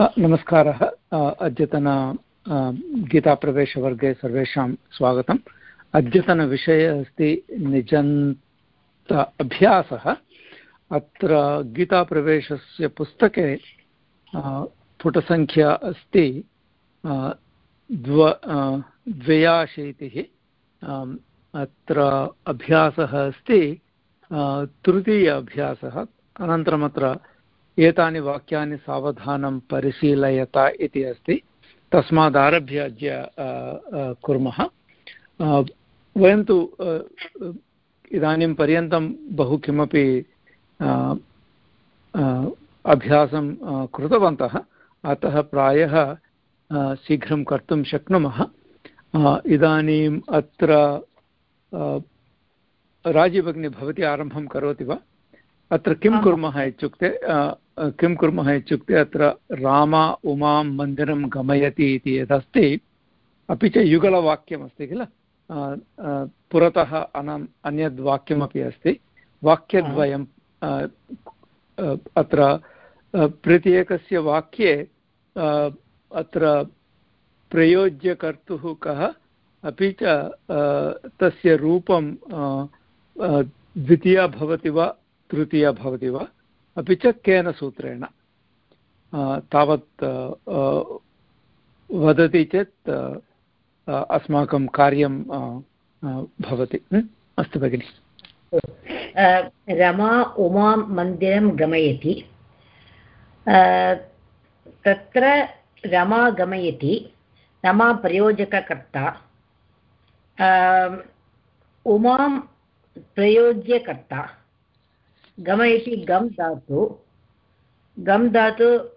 नमस्कारः। अद्यतन गीताप्रवेशवर्गे सर्वेषां स्वागतम्। अद्यतनविषयः अस्ति निजन्त अभ्यासः। अत्र गीताप्रवेशस्य पुस्तके पुटसङ्ख्या अस्ति द्व द्वयाशीतिः अत्र अभ्यासः अस्ति तृतीय अभ्यासः। अनन्तरमत्र एतानि वाक्यानि सावधानं परिशीलयत इति अस्ति। तस्मादारभ्य अद्य कुर्मः। वयं तु इदानीं पर्यन्तं बहु किमपि अभ्यासं कृतवन्तः। अतः प्रायः शीघ्रं कर्तुं शक्नुमः। इदानीम् अत्र राजीभगिनी भवती आरम्भं करोति वा? अत्र किं कुर्मः इत्युक्ते किं कुर्मः इत्युक्ते अत्र रामा उमां मन्दिरं गमयति इति यदस्ति, अपि च युगलवाक्यमस्ति किल? पुरतः अनम् अन्यद् वाक्यमपि अस्ति। वाक्यद्वयं अत्र प्रत्येकस्य वाक्ये अत्र प्रयोज्यकर्तुः कः, अपि च तस्य रूपं द्वितीया भवति वा तृतीया भवति वा? अपि च केन सूत्रेण। तावत् वदति चेत् अस्माकं कार्यं भवति। अस्तु भगिनि। रमा उमां मन्दिरं गमयति। तत्र रमा गमयति, रमा प्रयोजककर्ता। उमां प्रयोज्यकर्ता। गम इति गम् धातु। गम् धातु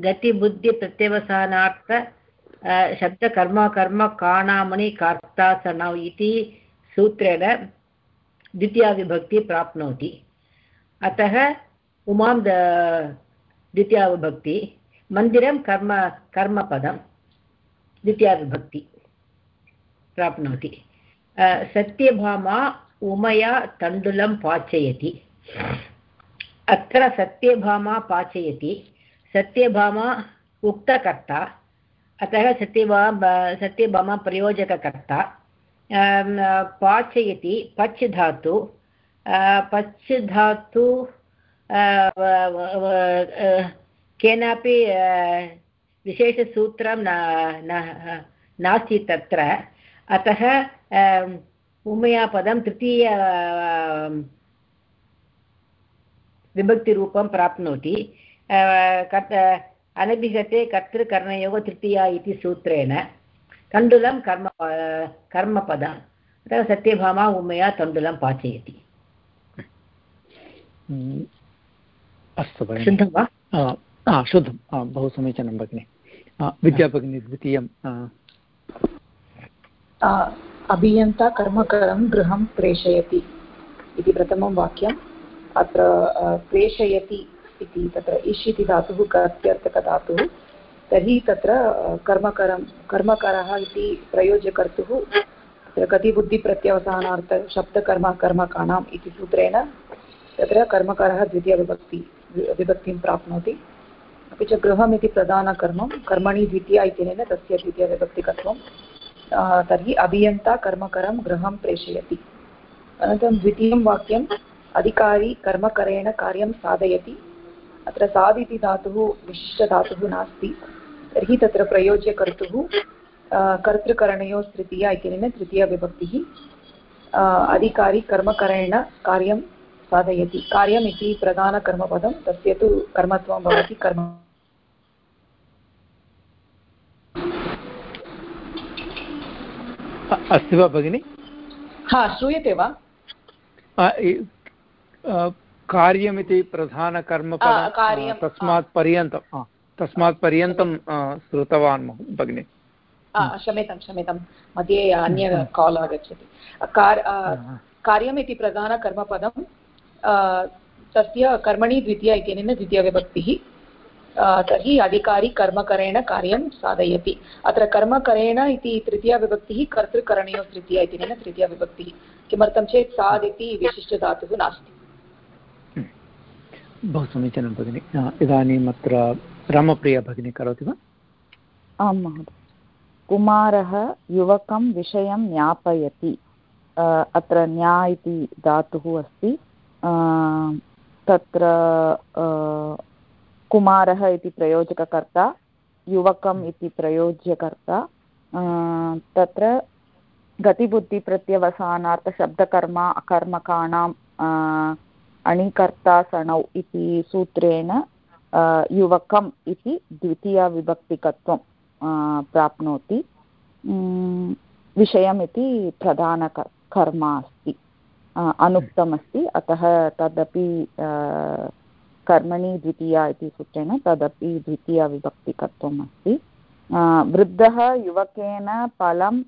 गतिबुद्धिप्रत्यवसानार्थ शब्दकर्म कर्म काणामणि, कार्तासनौ इति सूत्रेण द्वितीयाविभक्ति प्राप्नोति। अतः उमां द्वितीयाविभक्ति। मन्दिरं कर्म, कर्मपदं द्वितीयाविभक्ति प्राप्नोति। सत्यभामा उमया तण्डुलं पाचयति। अत्र सत्यभामा पाचयति। सत्यभामा उक्तकर्ता, अतः सत्यभामा सत्यभामा प्रयोजककर्ता। पाचयति पच् धातु पच् धातु केनापि विशेषसूत्रं नास्ति तत्र। अतः उमयापदं तृतीय विभक्तिरूपं प्राप्नोति। अनभिगते कर्तृकर्णयोः तृतीया इति सूत्रेण। तण्डुलं कर्म कर्मपदम् अतः सत्यभामा उमया तण्डुलं पाचयति। अस्तु शुद्धं वा? शुद्धं बहु समीचीनं भगिनि। विद्याभगिनी द्वितीयं अभियन्ता कर्मकरं गृहं प्रेषयति इति प्रथमं वाक्यम्। अत्र प्रेषयति इति तत्र इष् इति धातुः कर्त्यर्थकधातुः तर्हि तत्र कर्मकरं, कर्मकरः इति प्रयोज्यकर्तुः, तत्र कतिबुद्धिप्रत्यवसानार्थ शब्दकर्म, कर्मकाणाम् इति सूत्रेण तत्र कर्मकरः द्वितीयविभक्ति विभक्तिं प्राप्नोति। अपि च गृहम् इति प्रधानकर्मं, कर्मणि द्वितीया इत्यनेन तस्य द्वितीयविभक्तिकत्वं तर्हि अभियन्ता कर्मकरं गृहं प्रेषयति। अनन्तरं द्वितीयं वाक्यम्, अधिकारी कर्मकरेण कार्यं साधयति। अत्र साध् इति धातुः, विशिष्टधातुः नास्ति। तर्हि तत्र प्रयोज्यकर्तुः कर्तृकरणयोः तृतीया इत्यनेन तृतीयविभक्तिः अधिकारी कर्मकरेण कार्यं साधयति। कार्यम् इति प्रधानकर्मपदं, तस्य तु कर्मत्वं भवति, कर्म अस्ति वा भगिनि? हा श्रूयते वा? कार्यमिति प्रधानकर्म तस्मात् पर्यन्तं तस्मात् पर्यन्तं श्रुतवान् भगिनि। क्षम्यतां क्षम्यतां। मध्ये अन्य काल् आगच्छति। कार्यमिति प्रधानकर्मपदं तस्य कर्मणि द्वितीया इत्यनेन द्वितीयविभक्तिः तर्हि अधिकारी कर्मकरेण कार्यं साधयति। अत्र कर्मकरेण इति तृतीयाविभक्तिः कर्तृकरणयोः तृतीया इत्यनेन तृतीयाविभक्तिः किमर्थं चेत् साद् इति विशिष्टधातुः नास्ति। बहु समीचीनं भगिनि। इदानीम् अत्र रामप्रिया भगिनी करोति वा? आं महोदय। कुमारः युवकं विषयं ज्ञापयति। अत्र न्या इति धातुः अस्ति। तत्र कुमारः इति प्रयोजककर्ता, युवकम् इति प्रयोज्यकर्ता तत्र गतिबुद्धिप्रत्यवसानार्थशब्दकर्म अकर्मकाणाम् अणिकर्ता सणौ इति सूत्रेण युवकम् इति द्वितीयविभक्तिकत्वं प्राप्नोति। विषयमिति प्रधानकर्म अस्ति अनुक्तमस्ति, अतः तदपि कर्मणि द्वितीया इति सूत्रेण तदपि द्वितीयविभक्तिकत्वम् अस्ति। वृद्धः युवकेन फलम्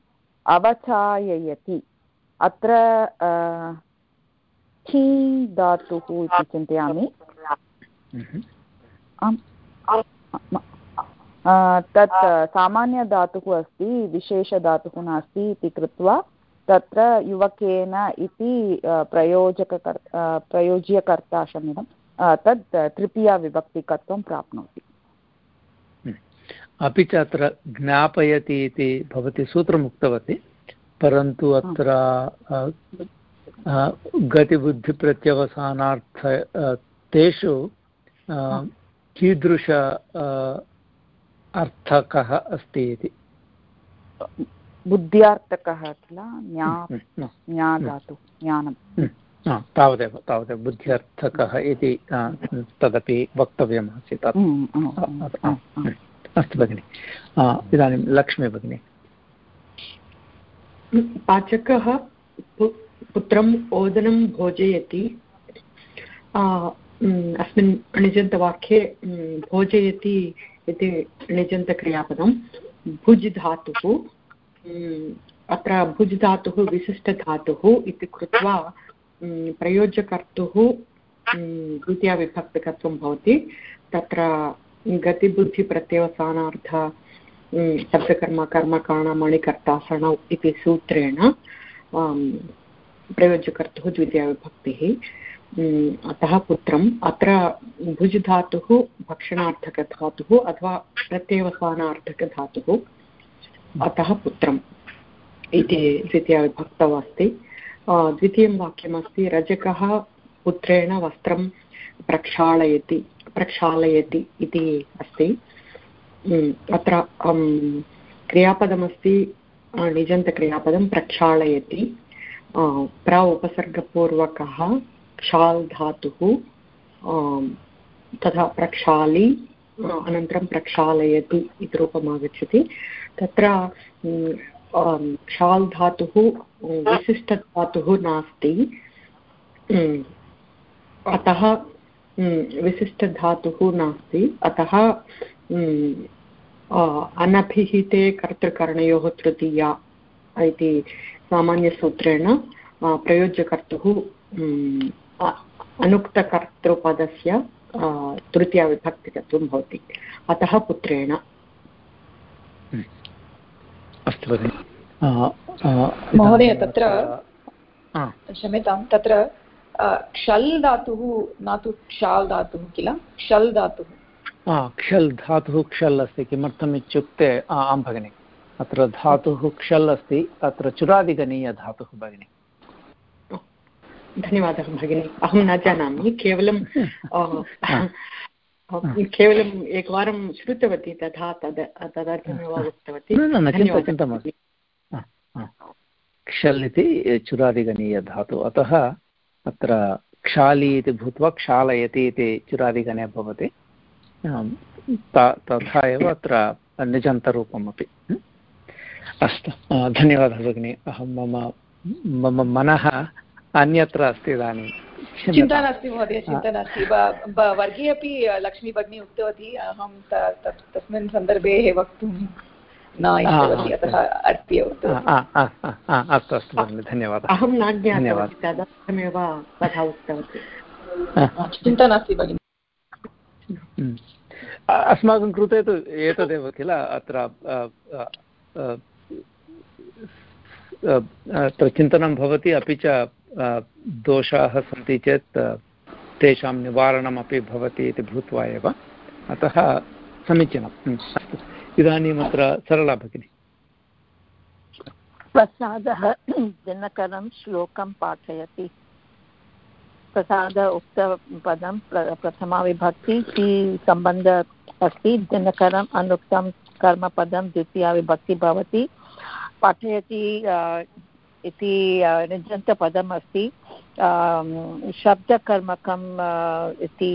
अवचाययति। अत्र ठी धातुः इति चिन्तयामि। तत् सामान्यधातुः अस्ति विशेषधातुः नास्ति इति कृत्वा तत्र युवकेन इति प्रयोजककर् प्रयोज्यकर्ता क्षम्यतां तद् तृतीयाविभक्तिकत्वं प्राप्नोति। हम्म। अपि च अत्र ज्ञापयति इति भवती सूत्रम् उक्तवती परन्तु अत्र गतिबुद्धिप्रत्यवसानार्थ तेषु कीदृश अर्थकः अस्ति इति। बुद्ध्यार्थकः किल? ज्ञा हम्म, ज्ञादातु ज्ञानं। हम्म। तावदेव तावदेव बुद्ध्यर्थकः इति तदपि वक्तव्यमासीत्. अस्तु भगिनि. इदानीं लक्ष्मी भगिनि. पाचकः पुत्रम् ओदनं भोजयति. अस्मिन् णिजन्तवाक्ये भोजयति इति णिजन्तक्रियापदं भुज् धातुः अत्र भुज् धातुः विशिष्टधातुः इति कृत्वा प्रयोज्यकर्तुः द्वितीयविभक्तिकत्वं भवति। तत्र गतिबुद्धिप्रत्यवसानार्थ शब्दकर्म कर्मकाणमणिकर्ता सणौ इति सूत्रेण प्रयोज्यकर्तुः द्वितीयविभक्तिः। अतः पुत्रम्, अत्र भुज् धातुः भक्षणार्थकधातुः अथवा प्रत्यवसानार्थकधातुः अतः पुत्रम् इति द्वितीयविभक्तौ अस्ति। द्वितीयं वाक्यमस्ति, रजकः पुत्रेण वस्त्रं प्रक्षालयति प्रक्षालयति इति अस्ति। अत्र क्रियापदमस्ति निजन्तक्रियापदं प्रक्षालयति। प्र उपसर्गपूर्वकः क्षाल् धातुः तथा प्रक्षाली, अनन्तरं प्रक्षालयति इति रूपम् आगच्छति तत्र क्षाल् धातुः विशिष्टधातुः नास्ति अतः विशिष्टधातुः नास्ति अतः अनभिहिते कर्तृकरणयोः तृतीया इति सामान्यसूत्रेण प्रयोज्यकर्तुः अनुक्तकर्तृपदस्य तृतीयाविभक्तिकत्वं भवति अतः पुत्रेण अस्तु भगिनि। महोदय तत्र क्षम्यतां तत्र क्षल् धातुः न तु क्षाल् धातुः किल? क्षल् धातुः। क्षल् धातुः क्षल् अस्ति किमर्थम् इत्युक्ते आं भगिनि। अत्र धातुः क्षल् अस्ति अत्र चुरादिगणीयधातुः भगिनि। धन्यवादः भगिनि। अहं न जानामि केवलं केवलम् एकवारं श्रुतवती तथा तद् तदर्थमेव उक्तवती। चिन्ता मास्तु। क्षल् इति चुरादिगणीयधातु अतः अत्र क्षाली इति भूत्वा क्षालयति इति चुरादिगणे भवति। तथा एव अत्र निजन्तरूपमपि। अस्तु। धन्यवादः भगिनि। अहं मम मम मनः अन्यत्र अस्ति इदानीं। चिन्ता नास्ति महोदय चिन्ता नास्ति। वर्गे अपि लक्ष्मी भगिनी उक्तवती अहं तस्मिन् सन्दर्भे वक्तुं न इष्टवती अतः अद्य अस्तु अस्तु भगिनि धन्यवादः। अहं न ज्ञातवती तदर्थमेव तथा उक्तवती। चिन्ता नास्ति भगिनि। हम्म। अस्माकं कृते तु एतदेव किल अत्र अत्र चिन्तनं भवति अपि च दोषाः सन्ति चेत् तेषां निवारणमपि भवति इति भूत्वा एव अतः समीचीनम् अस्तु। इदानीम् अत्र सरला भगिनी। प्रसादः दिनकरं श्लोकं पाठयति। प्रसाद उक्तपदं प्रथमा विभक्ति इति सम्बन्ध अस्ति। दिनकरम् अनुक्तं कर्मपदं द्वितीया विभक्ति भवति। पाठयति इति निजन्तपदम् अस्ति। शब्दकर्मकम् इति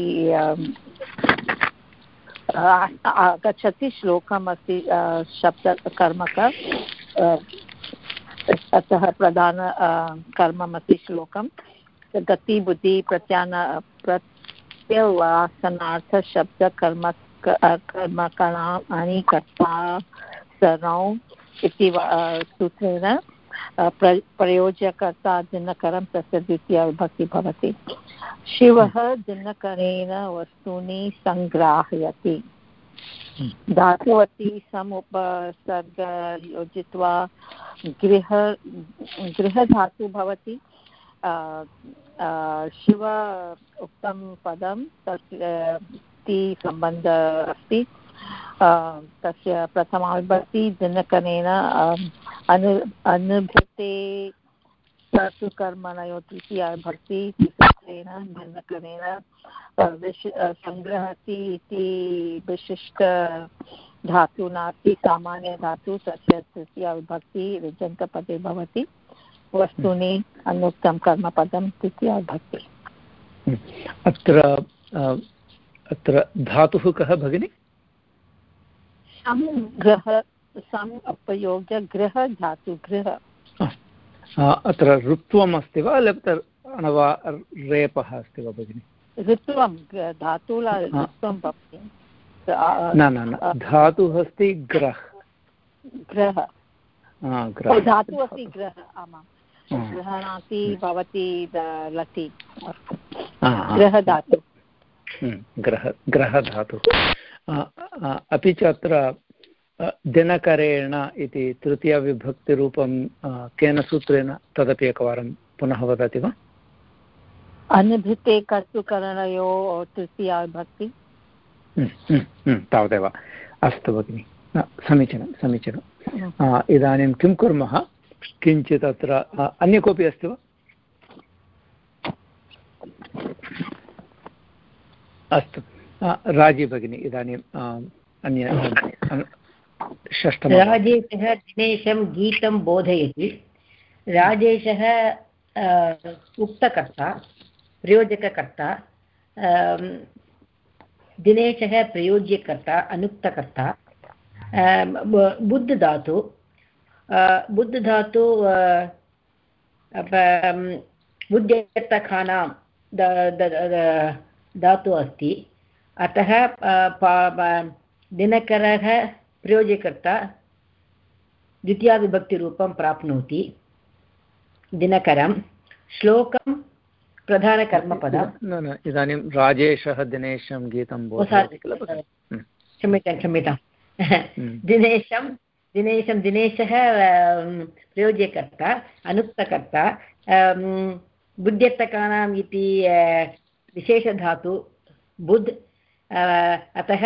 आगच्छति, श्लोकम् अस्ति शब्दकर्मक। अतः प्रधान कर्ममस्ति श्लोकं गतिबुद्धि प्रत्यान प्रत्यवासनार्थशब्दकर्म कर्मकणानि कर्ता सरौ इति सूत्रेण प्र प्रयोज्यकर्ता दिनकरं तस्य द्वितीया विभक्ति भवति। शिवः दिनकरेण वस्तूनि सङ्ग्राहयति। धातुवती समुपसर्ग योजित्वा गृह गृहधातु भवति। शिव उक्तं पदं तस्य सम्बन्धः अस्ति। तस्य प्रथमा विभक्ति दिनकरेण अनु अनुभूते कर्मणयो तृतीया विभक्ति सूत्रेण विश सङ्ग्रहति इति विशिष्ट धातु नास्ति सामान्यधातु तस्य तृतीया विभक्ति ऋजन्तपदे भवति वस्तूनि अनुक्तं कर्मपदं तृतीया विभक्ति अत्र अत्र धातुः कः भगिनि? संग्रह सम् अपयोग्य गृह धातु गृह। अत्र ऋत्वम् अस्ति वा अथवा रेपः अस्ति वा भगिनि? ऋत्वं भवति। न न न धातुः अस्ति ग्रह। ग्रह। धातुः अस्ति ग्रह आमां। गृह्णाति भवति लति। गृहधातु ग्रह ग्रहधातुः अपि च अत्र दिनकरेण इति तृतीयविभक्तिरूपं केन सूत्रेण तदपि एकवारं पुनः वदति वा? अनुभृते कर्तुकरणयो तृतीया विभक्ति तावदेव। अस्तु भगिनि। समीचीनं समीचीनम् इदानीं किं कुर्मः? किञ्चित् अत्र अन्य कोऽपि अस्ति वा? अस्तु। राज़ी भगिनी इदानीम् अन्य राजेशः दिनेशं गीतं बोधयति। राजेशः उक्तकर्ता, प्रयोजककर्ता दिनेशः प्रयोज्यकर्ता, अनुक्तकर्ता बुद्धधातु बुद्धधातु बुद्ध्यर्थकानां धातु अस्ति। अतः दिनकरः प्रयोजकर्ता द्वितीयाविभक्तिरूपं प्राप्नोति दिनकरं श्लोकं प्रधानकर्मपदं न न इदानीं राजेशः दिनेशं गीतं क्षम्यतां क्षम्यतां दिनेशं दिनेशं दिनेशः प्रयोज्यकर्ता अनुक्तकर्ता बुद्ध्यर्थकानाम् इति विशेषधातु बुद् अतः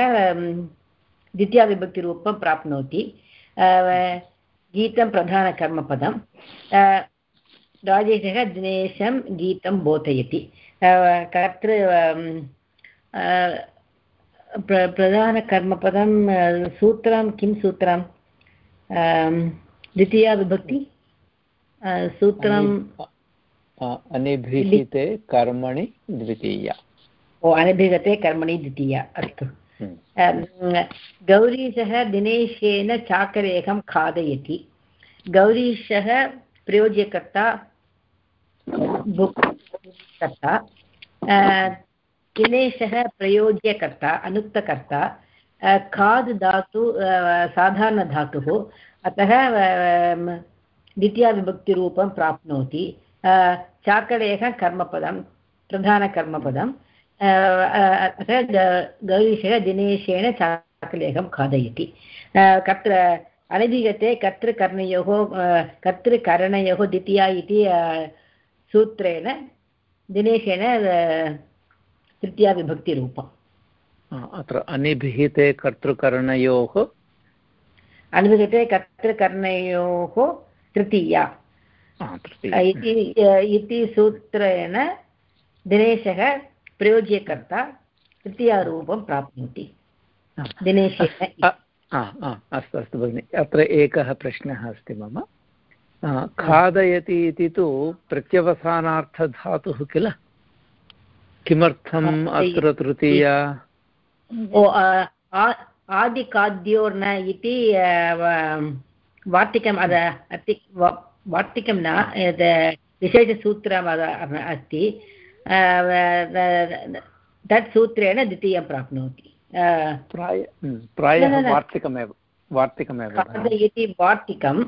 द्वितीयाविभक्तिरूपं प्राप्नोति। गीतं प्रधानकर्मपदं राजेशः दिनेशं गीतं बोधयति। कर्तृ प्र प्रधानकर्मपदं सूत्रं किं सूत्रं? द्वितीया विभक्ति सूत्रं अनिभिहिते कर्मणि द्वितीया। ओ अनिभिगते कर्मणि द्वितीया। अस्तु। गौरीशः दिनेशेन चाकलेहं खादयति। गौरीशः प्रयोज्यकर्ता कर्ता दिनेशः प्रयोज्यकर्ता, अनुक्तकर्ता खाद् धातु साधारणधातुः अतः द्वितीयाविभक्तिरूपं प्राप्नोति। चाकलेः कर्मपदं, प्रधानकर्मपदं। अतः गौरीशः दिनेशेन चाकलेहं खादयति। कत्र अनधिगते कर्तृकर्णयोः कर्तृकरणयोः द्वितीया इति सूत्रेण दिनेशेन तृतीयाविभक्तिरूपम् अत्र अनिभिहिते कर्तृकरणयोः? अनिभिहिते कर्तृकरणयोः तृतीया। इति सूत्रेण दिनेशः प्रयोज्यकर्ता तृतीयारूपं प्राप्नोति। दिनेशेन अस्तु अस्तु भगिनि। अत्र एकः प्रश्नः अस्ति मम। खादयति इति तु प्रत्यवसानार्थधातुः किल? किमर्थम् अत्र तृतीया? आदिखाद्योर्न इति वार्तिकम् अद वार्तिकं न विशेषसूत्रम् अस्ति। तत् सूत्रेण द्वितीयं प्राप्नोति प्रायः वार्तिकमेव वार्तिकमेव इति वार्तिकं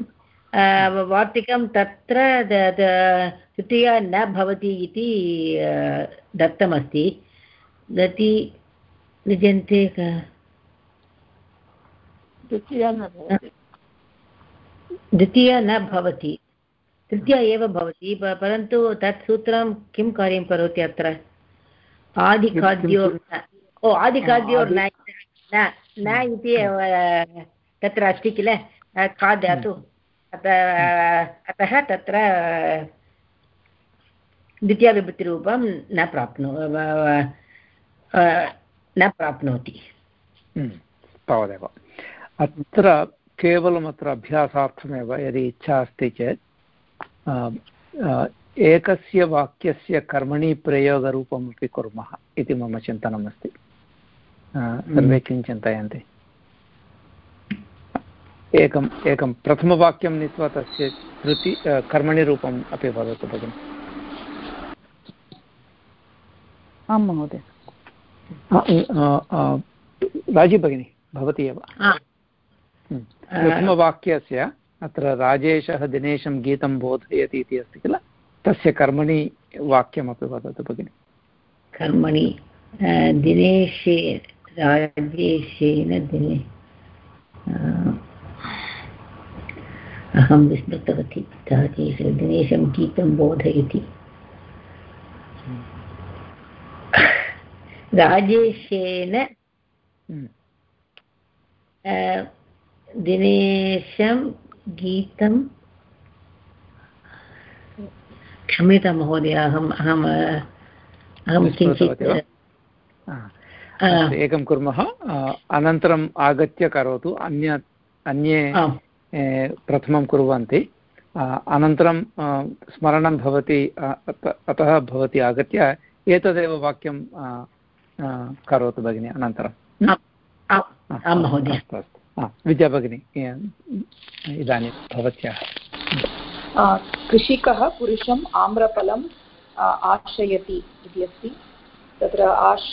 वार्तिकं तत्र तृतीया न भवति इति दत्तमस्ति गति निजन्ते द्वितीया न भवति तृतीया एव भवति परन्तु तत् सूत्रं किं कार्यं करोति अत्र? आदिखाद्यो ओ आदिखाद्यो न न इति तत्र अस्ति किल? खाद्यातु अतः तत्र द्वितीयविभक्तिरूपं न प्राप्नो न प्राप्नोति। हम्म, तावदेव। अत्र केवलम् अत्र अभ्यासार्थमेव यदि इच्छा अस्ति चेत् एकस्य वाक्यस्य कर्मणि प्रयोगरूपम् अपि कुर्मः इति मम चिन्तनमस्ति। सर्वे किं चिन्तयन्ति? एकम् एकं प्रथमवाक्यं नीत्वा तस्य कृति कर्मणि रूपम् अपि वदतु भगिनि। आं महोदय। राज़ी भगिनी भवती एव? प्रथमवाक्यस्य अत्र राजेशः दिनेशं गीतं बोधयति इति अस्ति किल? तस्य कर्मणि वाक्यमपि वदतु भगिनि। कर्मणि दिनेशे राजेशेन दिने अहं विस्मृतवती राजेश दिनेशं गीतं बोधयति। राजेशेन हम्म। दिनेशं गीतं? क्षम्यतां महोदय अहम् अहम् अहं किञ्चित् एकं कुर्मः अनन्तरम् आगत्य करोतु अन्य अन्ये प्रथमं कुर्वन्ति अनन्तरं स्मरणं भवति अतः भवती आगत्य एतदेव वाक्यं करोतु भगिनि अनन्तरम् आं महोदय। अस्तु अस्तु विद्या भगिनी इदानीं भवत्याः। कृषिकः पुरुषम् आम्रफलम् आश्रयति इति अस्ति। तत्र आश्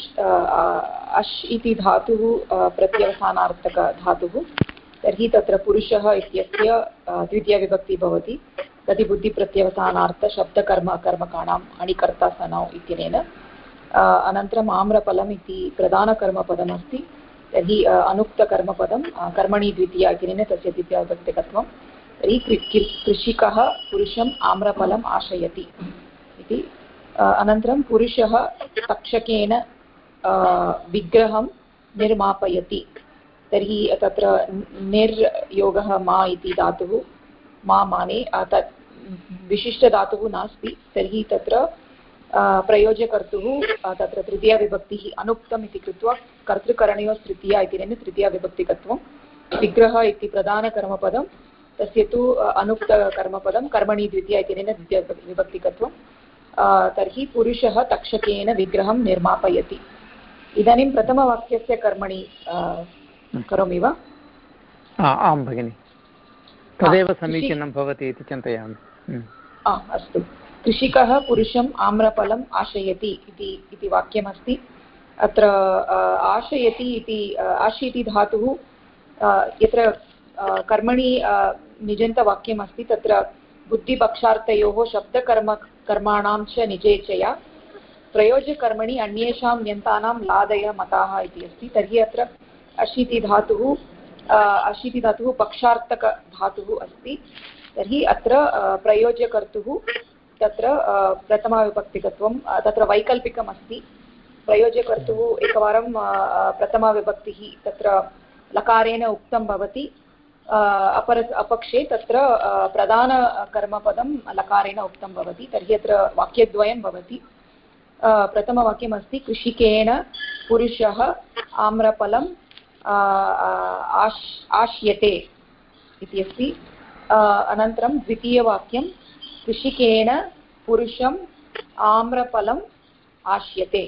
अश् इति धातुः प्रत्यवसानार्थकधातुः तर्हि तत्र पुरुषः इत्यस्य द्वितीयविभक्तिः भवति। गतिबुद्धिप्रत्यवसानार्थशब्दकर्म कर्मकाणाम् अणिकर्ता इत्यनेन। अनन्तरम् आम्रफलम् इति प्रधानकर्मपदमस्ति। तर्हि अनुक्तकर्मपदं कर्मणि द्वितीया इत्यनेन तस्य द्वितीयविभक्तिकत्वं तर्हि कृषिकः पुरुषम् आम्रफलम् आशयति इति। अनन्तरं पुरुषः तक्षकेन विग्रहं निर्मापयति। तर्हि तत्र निर् योगः मा इति धातुः, मा माने तत् विशिष्टधातुः नास्ति। तर्हि तत्र प्रयोज्यकर्तुः तत्र तृतीयाविभक्तिः अनुक्तम् इति कृत्वा कर्तृकरणयोस्तृतीया इति तृतीयाविभक्तिकत्वं। विग्रह इति प्रधानकर्मपदं तस्य तु अनुक्तकर्मपदं कर्मणि द्वितीया इत्यनेन द्वितीयविभक्तिकत्वं तर्हि पुरुषः तक्षकेन विग्रहं निर्मापयति। इदानीं प्रथमवाक्यस्य कर्मणि करोमि वा? आं भगिनि। तदेव समीचीनं भवति इति चिन्तयामि। अस्तु। कृषिकः पुरुषम् आम्रफलम् आशयति इति वाक्यमस्ति। अत्र आशयति इति आशीति धातुः यत्र कर्मणि निजन्तवाक्यम् अस्ति तत्र बुद्धिपक्षार्थयोः शब्दकर्म, कर्माणां च निजेचया प्रयोज्यकर्मणि अन्येषां यन्तानां लादयः मताः इति अस्ति। तर्हि अत्र अशीतिधातुः अशीतिधातुः पक्षार्थकधातुः अस्ति। तर्हि अत्र प्रयोज्यकर्तुः तत्र प्रथमाविभक्तिकत्वं तत्र वैकल्पिकम् अस्ति प्रयोज्यकर्तुः एकवारं प्रथमविभक्तिः तत्र लकारेण उक्तं भवति। अपर, अपक्षे तत्र प्रधानकर्मपदं लकारेण उक्तं भवति। तर्हि अत्र वाक्यद्वयं भवति। प्रथमवाक्यमस्ति, कृषिकेण पुरुषः आम्रफलम् आश्, आश्यते इति अस्ति। अनन्तरं द्वितीयवाक्यं कृषिकेण पुरुषम् आम्रफलम् आश्यते।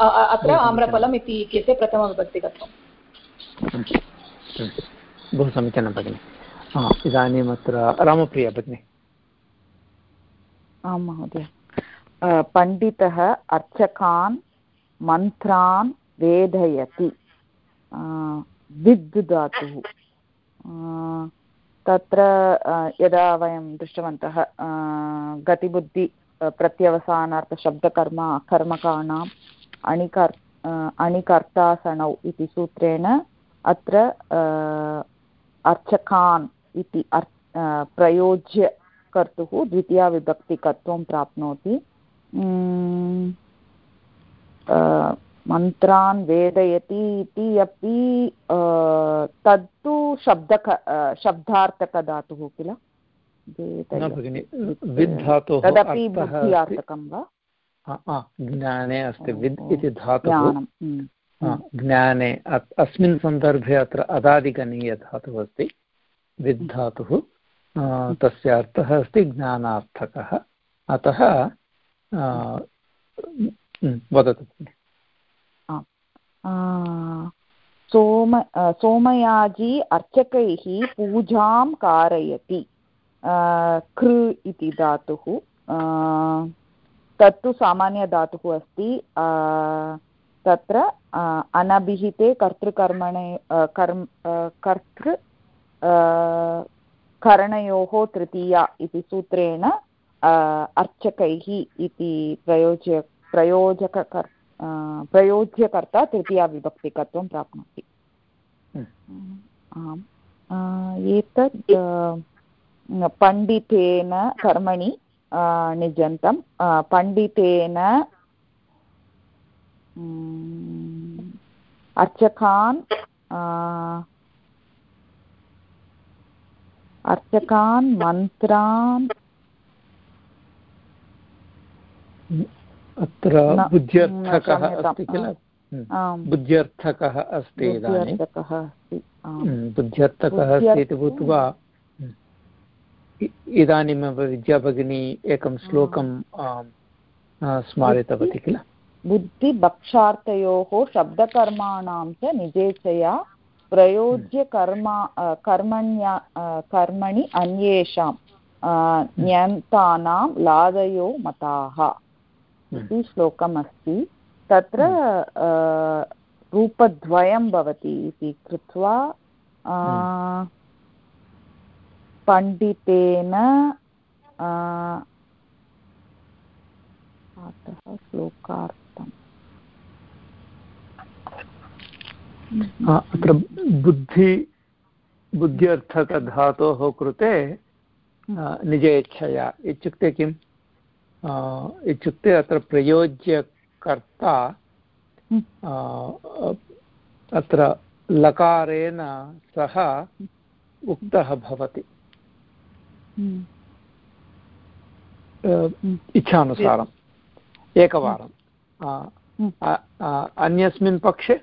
अत्र आम्रफलम् इति इत्यस्य प्रथमविभक्तिकत्वम् बहु समीचीनं भगिनि। इदानीम् अत्र रामप्रिया भगिनि। आं महोदय। पण्डितः अर्चकान् मन्त्रान् वेदयति विद् धातुः तत्र यदा वयं दृष्टवन्तः गतिबुद्धि प्रत्यवसानार्थशब्दकर्म कर्मकाणाम् अणिकर् अणिकर्तासनौ इति सूत्रेण अत्र अर्चकान् इति अर् प्रयोज्य कर्तुः द्वितीयाविभक्तिकत्वं प्राप्नोति। मन्त्रान् वेदयति इति अपि तत्तु शब्दक शब्दार्थकधातुः किल? तदपि बुद्ध्यार्थकं वा? ज्ञाने अस्ति। विद् इति धातुः। ज्ञाने अस्मिन् सन्दर्भे अत्र अदादिगणीयधातुः अस्ति। विद् धातुः तस्य अर्थः अस्ति ज्ञानार्थकः। अतः वदतु सोम सोमयाजी अर्चकैः पूजां कारयति। कृ इति धातुः। तत्तु सामान्यधातुः अस्ति। तत्र अनभिहिते कर्तृकर्मणे कर्म कर्तृ करणयोः तृतीया इति सूत्रेण अर्चकैः इति प्रयोज्य, प्रयोजककर् प्रयोज्यकर्ता तृतीयाविभक्तिकत्वं प्राप्नोति। हम्म। आम्। एतत् पण्डितेन कर्मणि निजन्तं। पण्डितेन अर्चकान् अर्चकान् मन्त्रान् अत्र बुद्ध्यर्थकः अस्ति किल? हम्म। बुद्ध्यर्थकः अस्ति इदानीं। हम्म, बुद्ध्यर्थकः अस्ति इति भूत्वा हम्म, इदानीमेव विद्याभगिनी एकं श्लोकं स्मारितवती किल? बुद्धिभक्षार्थयोः शब्दकर्माणां च निजेचया प्रयोज्य कर्म कर्मण्या कर्मणि अन्येषां न्यन्तानां लादयो मताः। इति श्लोकम् अस्ति तत्र रूपद्वयं भवति इति कृत्वा पण्डितेन श्लोकार्थम्। अत्र बुद्धि बुद्ध्यर्थकधातोः कृते निजेच्छया इत्युक्ते किम्? इत्युक्ते अत्र प्रयोज्यकर्ता हम्म। अत्र लकारेण सह उक्तः भवति। हम्म। इच्छानुसारम्। एकवारम्। हम्म। अन्यस्मिन् पक्षे?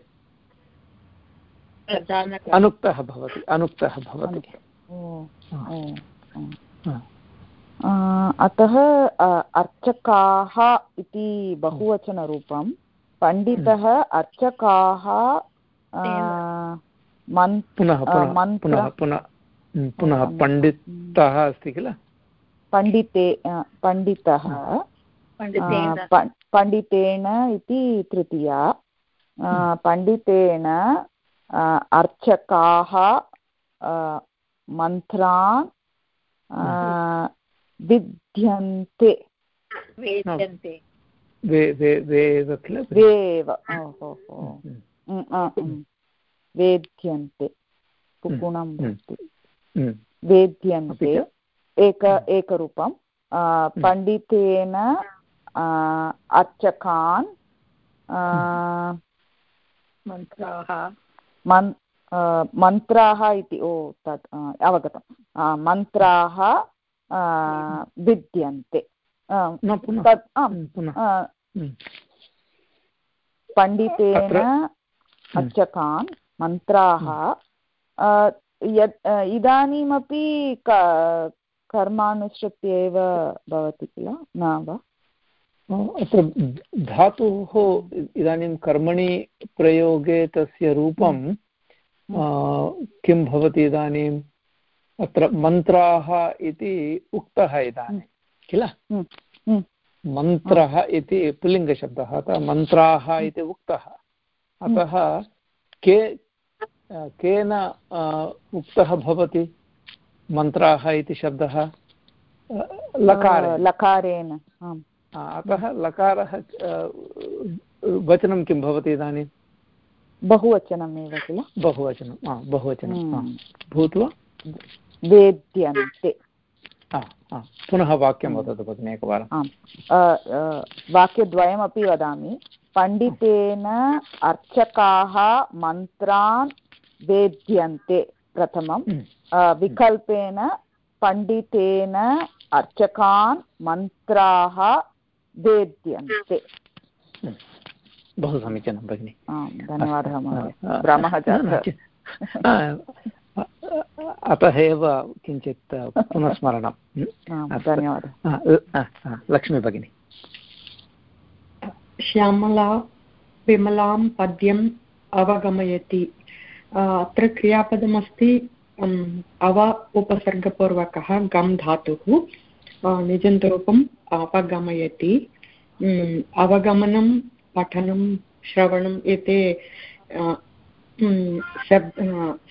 अनुक्तः भवति अनुक्तः भवति। अतः अर्चकाः इति बहुवचनरूपं। पण्डितः अर्चकाः पुनः पुनः पण्डितः अस्ति किल? पण्डिते पण्डितः। पण्डितेन। इति तृतीया। पण्डितेन अर्चकाः मन्त्रान् विद्यन्ते। वेद्यन्ते। वेव किल वेव हम्म, हम्म, हम्म। वेद्यन्ते। गुणं भवति। वेद्यन्ते। एक एकरूपं। पण्डितेन अर्चकान् मन्त्राः। मन् मन्त्राः इति। ओ तत् अवगतं मन्त्राः विद्यन्ते तत् पण्डितेन अर्चकान् मन्त्राः यत् इदानीमपि कर्मानुसृत्य एव भवति किल न वा अत्र धातोः इदानीं कर्मणि प्रयोगे तस्य रूपं किं भवति इदानीम् अत्र मन्त्राः इति उक्तः इदानीं किल? मन्त्रः इति पुल्लिङ्गशब्दः अतः मन्त्राः इति उक्तः। अतः के केन उक्तः भवति मन्त्राः इति शब्दः? लकारे। लकारेण अतः लकारः वचनं किं भवति इदानीं? बहुवचनमेव किल? बहुवचनं बहुवचनं भूत्वा? वेद्यन्ते। पुनः वाक्यं वदतु भगिनि एकवारम् आम् वाक्यद्वयमपि वदामि। पण्डितेन अर्चकाः मन्त्रान् वेद्यन्ते प्रथमं विकल्पेन पण्डितेन अर्चकान् मन्त्राः वेद्यन्ते। बहु समीचीनं भगिनि। धन्यवादः भ्रमः अतः एव किञ्चित् पुनस्मरणं धन्यवादः। लक्ष्मी भगिनी। श्यामला विमलां पद्यम् अवगमयति। अत्र क्रियापदमस्ति अव उपसर्गपूर्वकः गम् धातुः निजन्तरूपम् अवगमयति। अवगमनं पठनं श्रवणम् एते शब्द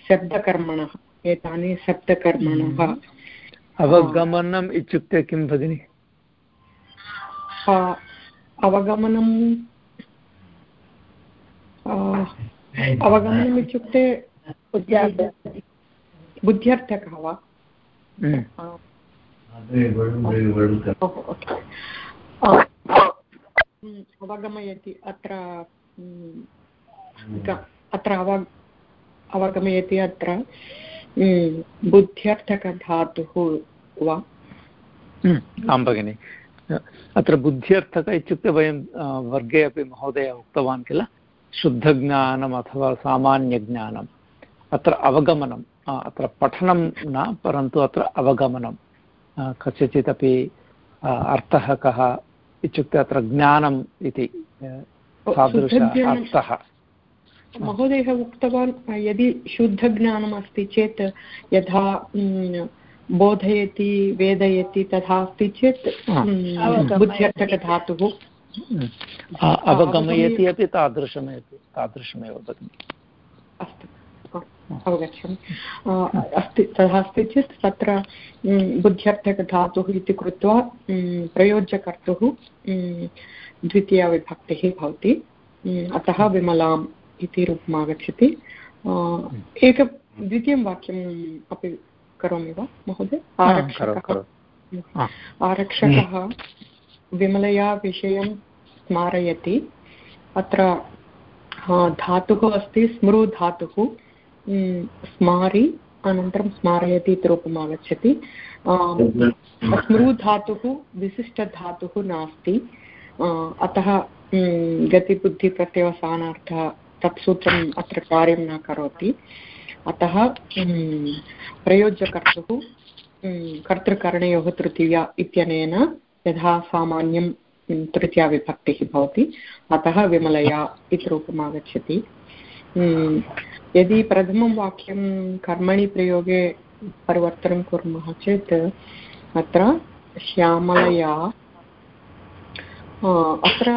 शब्दकर्मणः एतानि शब्दकर्मणः। अवगमनम् इत्युक्ते किं भगिनि? अवगमनं अवगमनम् इत्युक्ते बुद्ध्यर्थकः वा? अवगमयति अत्र अत्र अव अवगमयति अत्र बुद्ध्यर्थकधातुः वा? आं भगिनि। अत्र बुद्ध्यर्थक इत्युक्ते वयं वर्गे अपि महोदय उक्तवान् किल? शुद्धज्ञानम् अथवा सामान्यज्ञानम्। अत्र अवगमनम् अत्र पठनं न परन्तु अत्र अवगमनं। कस्यचित् अपि अर्थः कः इत्युक्ते अत्र ज्ञानम् इति तादृश अर्थः। महोदयः उक्तवान् यदि शुद्धज्ञानम् अस्ति चेत् यथा बोधयति वेदयति तथा अस्ति चेत् बुद्ध्यर्थकधातुः। अवगमयति अपि तादृशमेव तादृशमेव भगिनि। अस्तु। अवगच्छामि। अस्ति तथा अस्ति चेत् तत्र बुद्ध्यर्थकधातुः इति कृत्वा प्रयोज्यकर्तुः द्वितीयाविभक्तिः भवति। अतः विमलाम्। इति रूपम् आगच्छति एक द्वितीयं वाक्यम् अपि करोमि वा महोदय? आरक्षकः। आरक्षकः विमलया विषयं स्मारयति। अत्र धातुः अस्ति स्मृ धातुः। स्मारि अनन्तरं स्मारयति इति रूपम् आगच्छति स्मृ धातुः विशिष्टधातुः नास्ति। अतः गतिबुद्धिप्रत्यवसानार्थः तत् सूत्रम् अत्र कार्यं न करोति। अतः प्रयोज्यकर्तुः कर्तृकरणयोः तृतीया इत्यनेन यथा सामान्यं तृतीयाविभक्तिः भवति। अतः विमलया इति रूपम् आगच्छति। यदि प्रथमं वाक्यं कर्मणि प्रयोगे परिवर्तनं कुर्मः चेत्, अत्र श्यामलया अत्र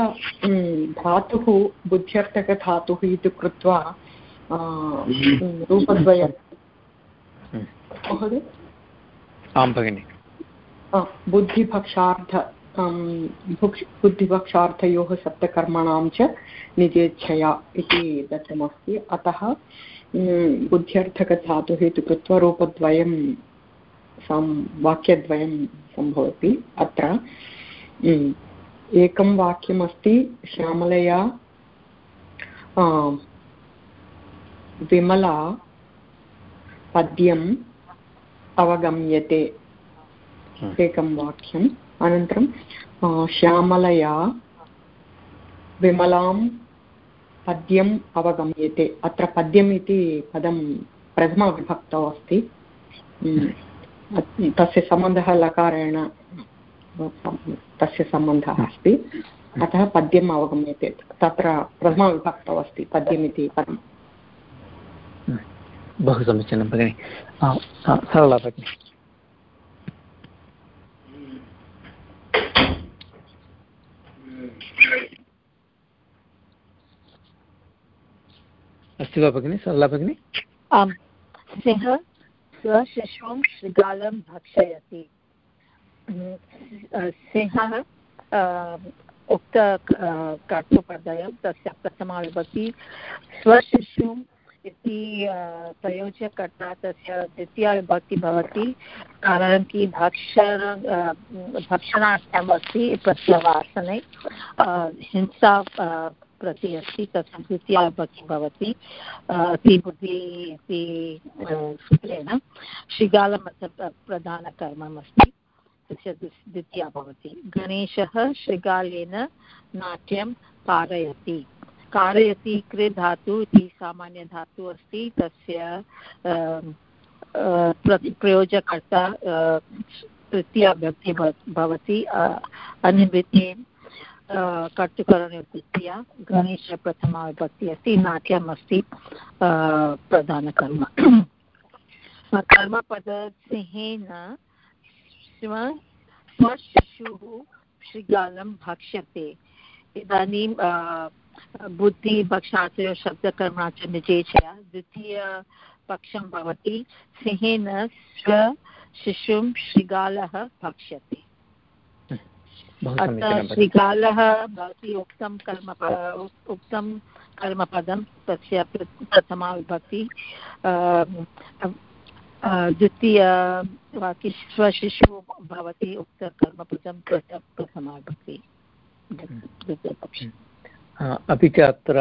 धातुः बुद्ध्यर्थकधातुः इति कृत्वा रूपद्वयं। महोदय? आं भगिनि। बुद्धिपक्षार्थ बुद्धिपक्षार्थयोः सप्तकर्मणां च निजेच्छया इति दत्तमस्ति। अतः बुद्ध्यर्थकधातुः इति कृत्वा रूपद्वयं सं वाक्यद्वयं सम्भवति। अत्र एकं वाक्यमस्ति श्यामलया विमला पद्यम् अवगम्यते। एकं वाक्यम्। अनन्तरं श्यामलया विमलां पद्यम् अवगम्यते। अत्र पद्यम् इति पदं प्रथमविभक्तौ अस्ति। तस्य सम्बन्धः लकारेण तस्य सम्बन्धः अस्ति। अतः पद्यम् अवगम्यते। तत्र प्रथमविभक्तौ अस्ति पद्यमिति पदम् बहु समीचीनं भगिनि। सरला भगिनि। अस्ति वा भगिनि सरला भगिनि? आम्। सिंह स्वशिशुं शृगालं भक्षयति। सिंहः उक्त कर्तुपदयं तस्य प्रथमा विभक्ति स्वशिशुम् इति प्रयोज्यकर्ता तस्य द्वितीया विभक्ति भवति, कारणं कि भक्षण भक्षणार्थम् अस्ति प्रत्यवासने हिंसा प्रति अस्ति तस्य द्वितीया विभक्ति भवति बुद्धि इति सूत्रेण शृगालम् प्रधानकर्मम् अस्ति द्वितीया भवति। गणेशः शृगालेन नाट्यं कारयति। कारयति कृ धातु इति सामान्यधातुः अस्ति। तस्य प्रयोजकर्ता तृतीया व्यक्ति भवति। अन्यवृत्ति कर्तुकरणतृतीया गणेश प्रथमा विभक्ति अस्ति। नाट्यम् अस्ति प्रधानकर्म। कर्मपदसिंहेन स्वशिशुः शृगालं भक्ष्यते। इदानीं बुद्धि भक्षाचय शब्दकर्मणा च द्वितीयपक्षं भवति। सिंहेन स्वशिशुं शृगालः भक्ष्यते। अतः शृगालः भवति उक्तं कर्म उक्तं कर्मपदं तस्य प्रथमा विभक्ति। द्वितीय वाक्य स्वशिशु भवति उक्तकर्मपदं प्रथमा विभक्ति अपि च अत्र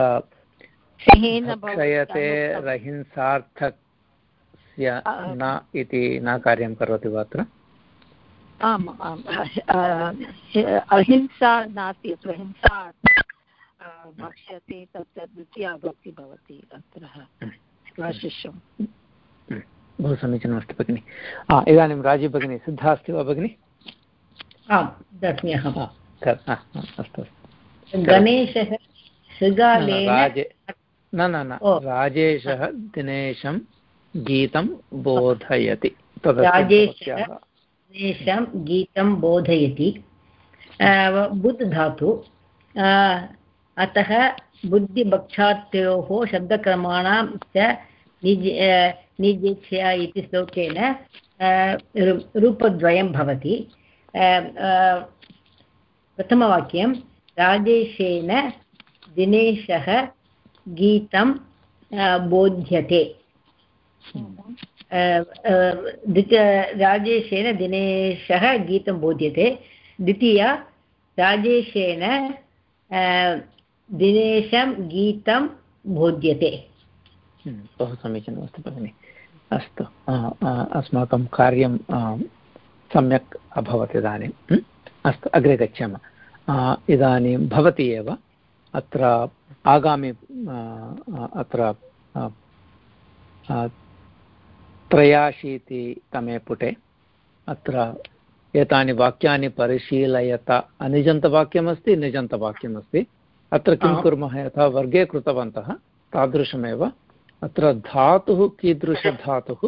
क्षयते रहिंसार्थस्य न इति न कार्यं करोति वा अत्र? आम् आम्। अहिंसा नास्ति अत्र हिंसा भक्ष्यते तत्र द्वितीया भक्ति भवति अत्र स्वशिशुम् बहु समीचीनमस्ति भगिनि। इदानीं राजीव भगिनी सिद्धा अस्ति वा भगिनि? आम् दस्मि अहम् अस्तु अस्तु। गणेशः न न न राजेशः दिनेशं गीतं बोधयति। राजेशः गीतं बोधयति। बुद् धातु। अतः बुद्धिभक्षात्योः शब्दक्रमाणां च निज निजिच्छया इति श्लोकेन रूपद्वयं भवति. प्रथमवाक्यं, राजेशेन दिनेशः गीतं बोध्यते. राजेशेन दिनेशः गीतं बोध्यते. द्वितीया, राजेशेन दिनेशं गीतं बोध्यते. बहु समीचीनमस्ति, भगिनि. अस्तु। अस्माकं कार्यं सम्यक् अभवत् इदानीं। अस्तु अग्रे गच्छामः। इदानीं भवति एव। अत्र आगामि अत्र त्रयाशीतितमे पुटे। अत्र एतानि वाक्यानि परिशीलयत। अनिजन्तवाक्यमस्ति निजन्तवाक्यमस्ति। अत्र किं कुर्मः यथा वर्गे कृतवन्तः तादृशमेव। अत्र धातुः कीदृशधातुः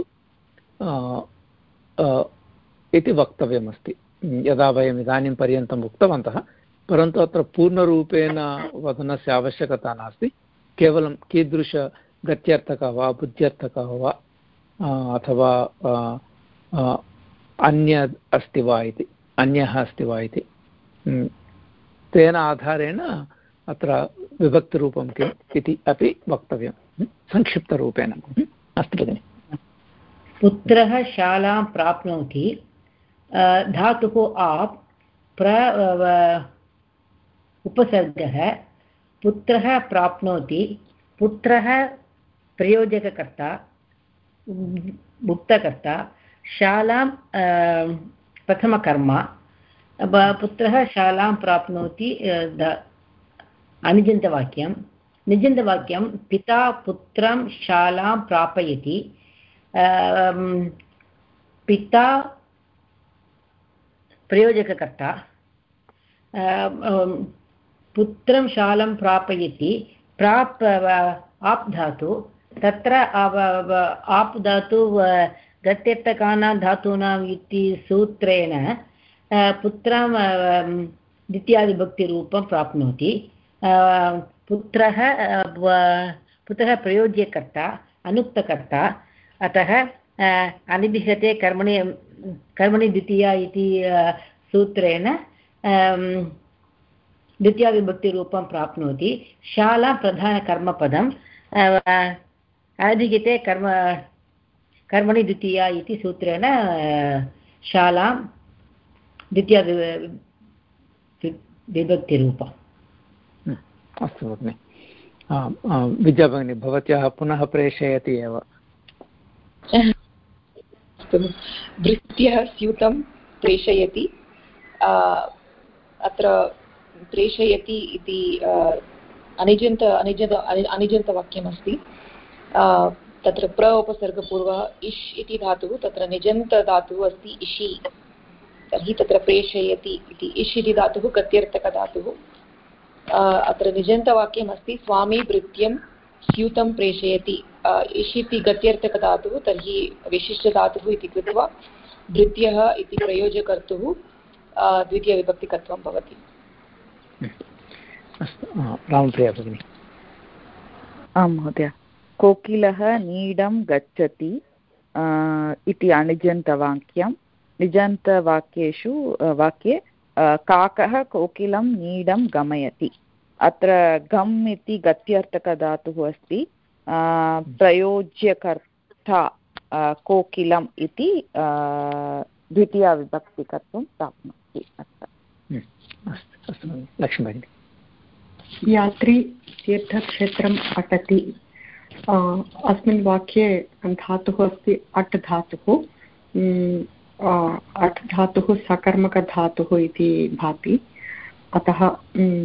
इति वक्तव्यमस्ति। यदा वयम् इदानीं पर्यन्तम् उक्तवन्तः, परन्तु अत्र पूर्णरूपेण वदनस्य आवश्यकता नास्ति। केवलं कीदृशगत्यर्थकः वा, बुद्ध्यर्थकः वा अथवा अन्य अस्ति वा इति, अन्यः अस्ति वा इति। तेन आधारेण अत्र विभक्तिरूपं किम् इति अपि वक्तव्यं संक्षिप्तरूपेण। अस्तु भगिनि। पुत्रः शालां प्राप्नोति। धातुः आप्, प्र उपसर्गः। पुत्रः प्राप्नोति। पुत्रः प्रयोजककर्ता मुक्तकर्ता शालां प्रथमकर्म। पुत्रः शालां प्राप्नोति अनुजन्तवाक्यं निजन्तवाक्यं पिता पुत्रं शालां प्रापयति पिता प्रयोजककर्ता पुत्रं शालां प्रापयति, प्राप् आप् धातु तत्र आप् धातु गत्यर्थकानां धातूनाम् इति सूत्रेण पुत्रं द्वितीयाविभक्तिरूपं प्राप्नोति पुत्रः पुत्रः प्रयोज्यकर्ता, अनुक्तकर्ता, अतः अनिबिहते कर्मणि कर्मणि द्वितीया इति सूत्रेण द्वितीयाविभक्तिरूपं प्राप्नोति। शाला प्रधानकर्मपदम् अनधिगते कर्म, कर्मणि द्वितीया इति सूत्रेण शालां द्वितीया अस्तु भगिनि। विद्या भगिनी, भवत्याः पुनः प्रेषयति एव। वृत्त्यः स्यूतं प्रेषयति। अत्र प्रेषयति इति अनिजन्त अनिजन्त अनिजन्तवाक्यमस्ति। तत्र प्र उपसर्गपूर्वः इष् इति धातुः, तत्र निजन्तधातुः अस्ति इषि। तर्हि तत्र प्रेषयति इति। इष् इति धातुः गत्यर्थकधातुः अत्र निजन्तवाक्यमस्ति स्वामी भृत्यं स्यूतं प्रेषयति। इष् इति गत्यर्थकधातुः तर्हि विशिष्टधातुः इति कृत्वा भृत्यः इति प्रयोजकर्तुः द्वितीयविभक्तिकत्वं भवति। रामप्रिया भगिनि। आं महोदय। कोकिलः नीडं गच्छति इति अणिजन्तवाक्यं निजन्तवाक्येषु वाक्ये काकः कोकिलं नीडं गमयति। अत्र गम् इति गत्यर्थकधातुः अस्ति। प्रयोज्यकर्ता कोकिलम् इति द्वितीयाविभक्तिकत्वं प्राप्नोति अस्तु लक्ष्मी यात्री तीर्थक्षेत्रम् अटति। अस्मिन् वाक्ये धातुः अस्ति अट् धातुः। अट् धातुः सकर्मकधातुः इति भाति। अतः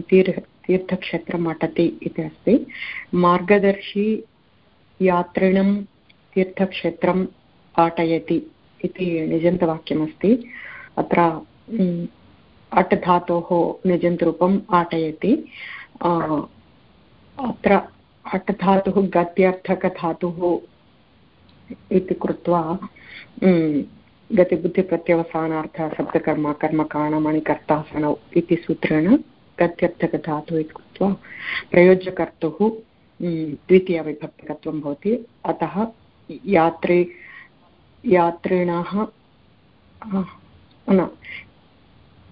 तीर्, तीर्थक्षेत्रम् अटति इति अस्ति। मार्गदर्शी यात्रिणं तीर्थक्षेत्रम् आटयति इति निजन्तवाक्यमस्ति। अत्र अट् धातोः निजन्तरूपम् आटयति अत्र अट् धातुः गत्यर्थकधातुः इति कृत्वा गतिबुद्धिप्रत्यवसानार्थ शब्दकर्म कर्मकाणमणिकर्तासनौ इति सूत्रेण गत्यर्थकधातुः इति कृत्वा प्रयोज्यकर्तुः द्वितीयविभक्तिकत्वं भवति। अतः यात्रे यात्रिणः न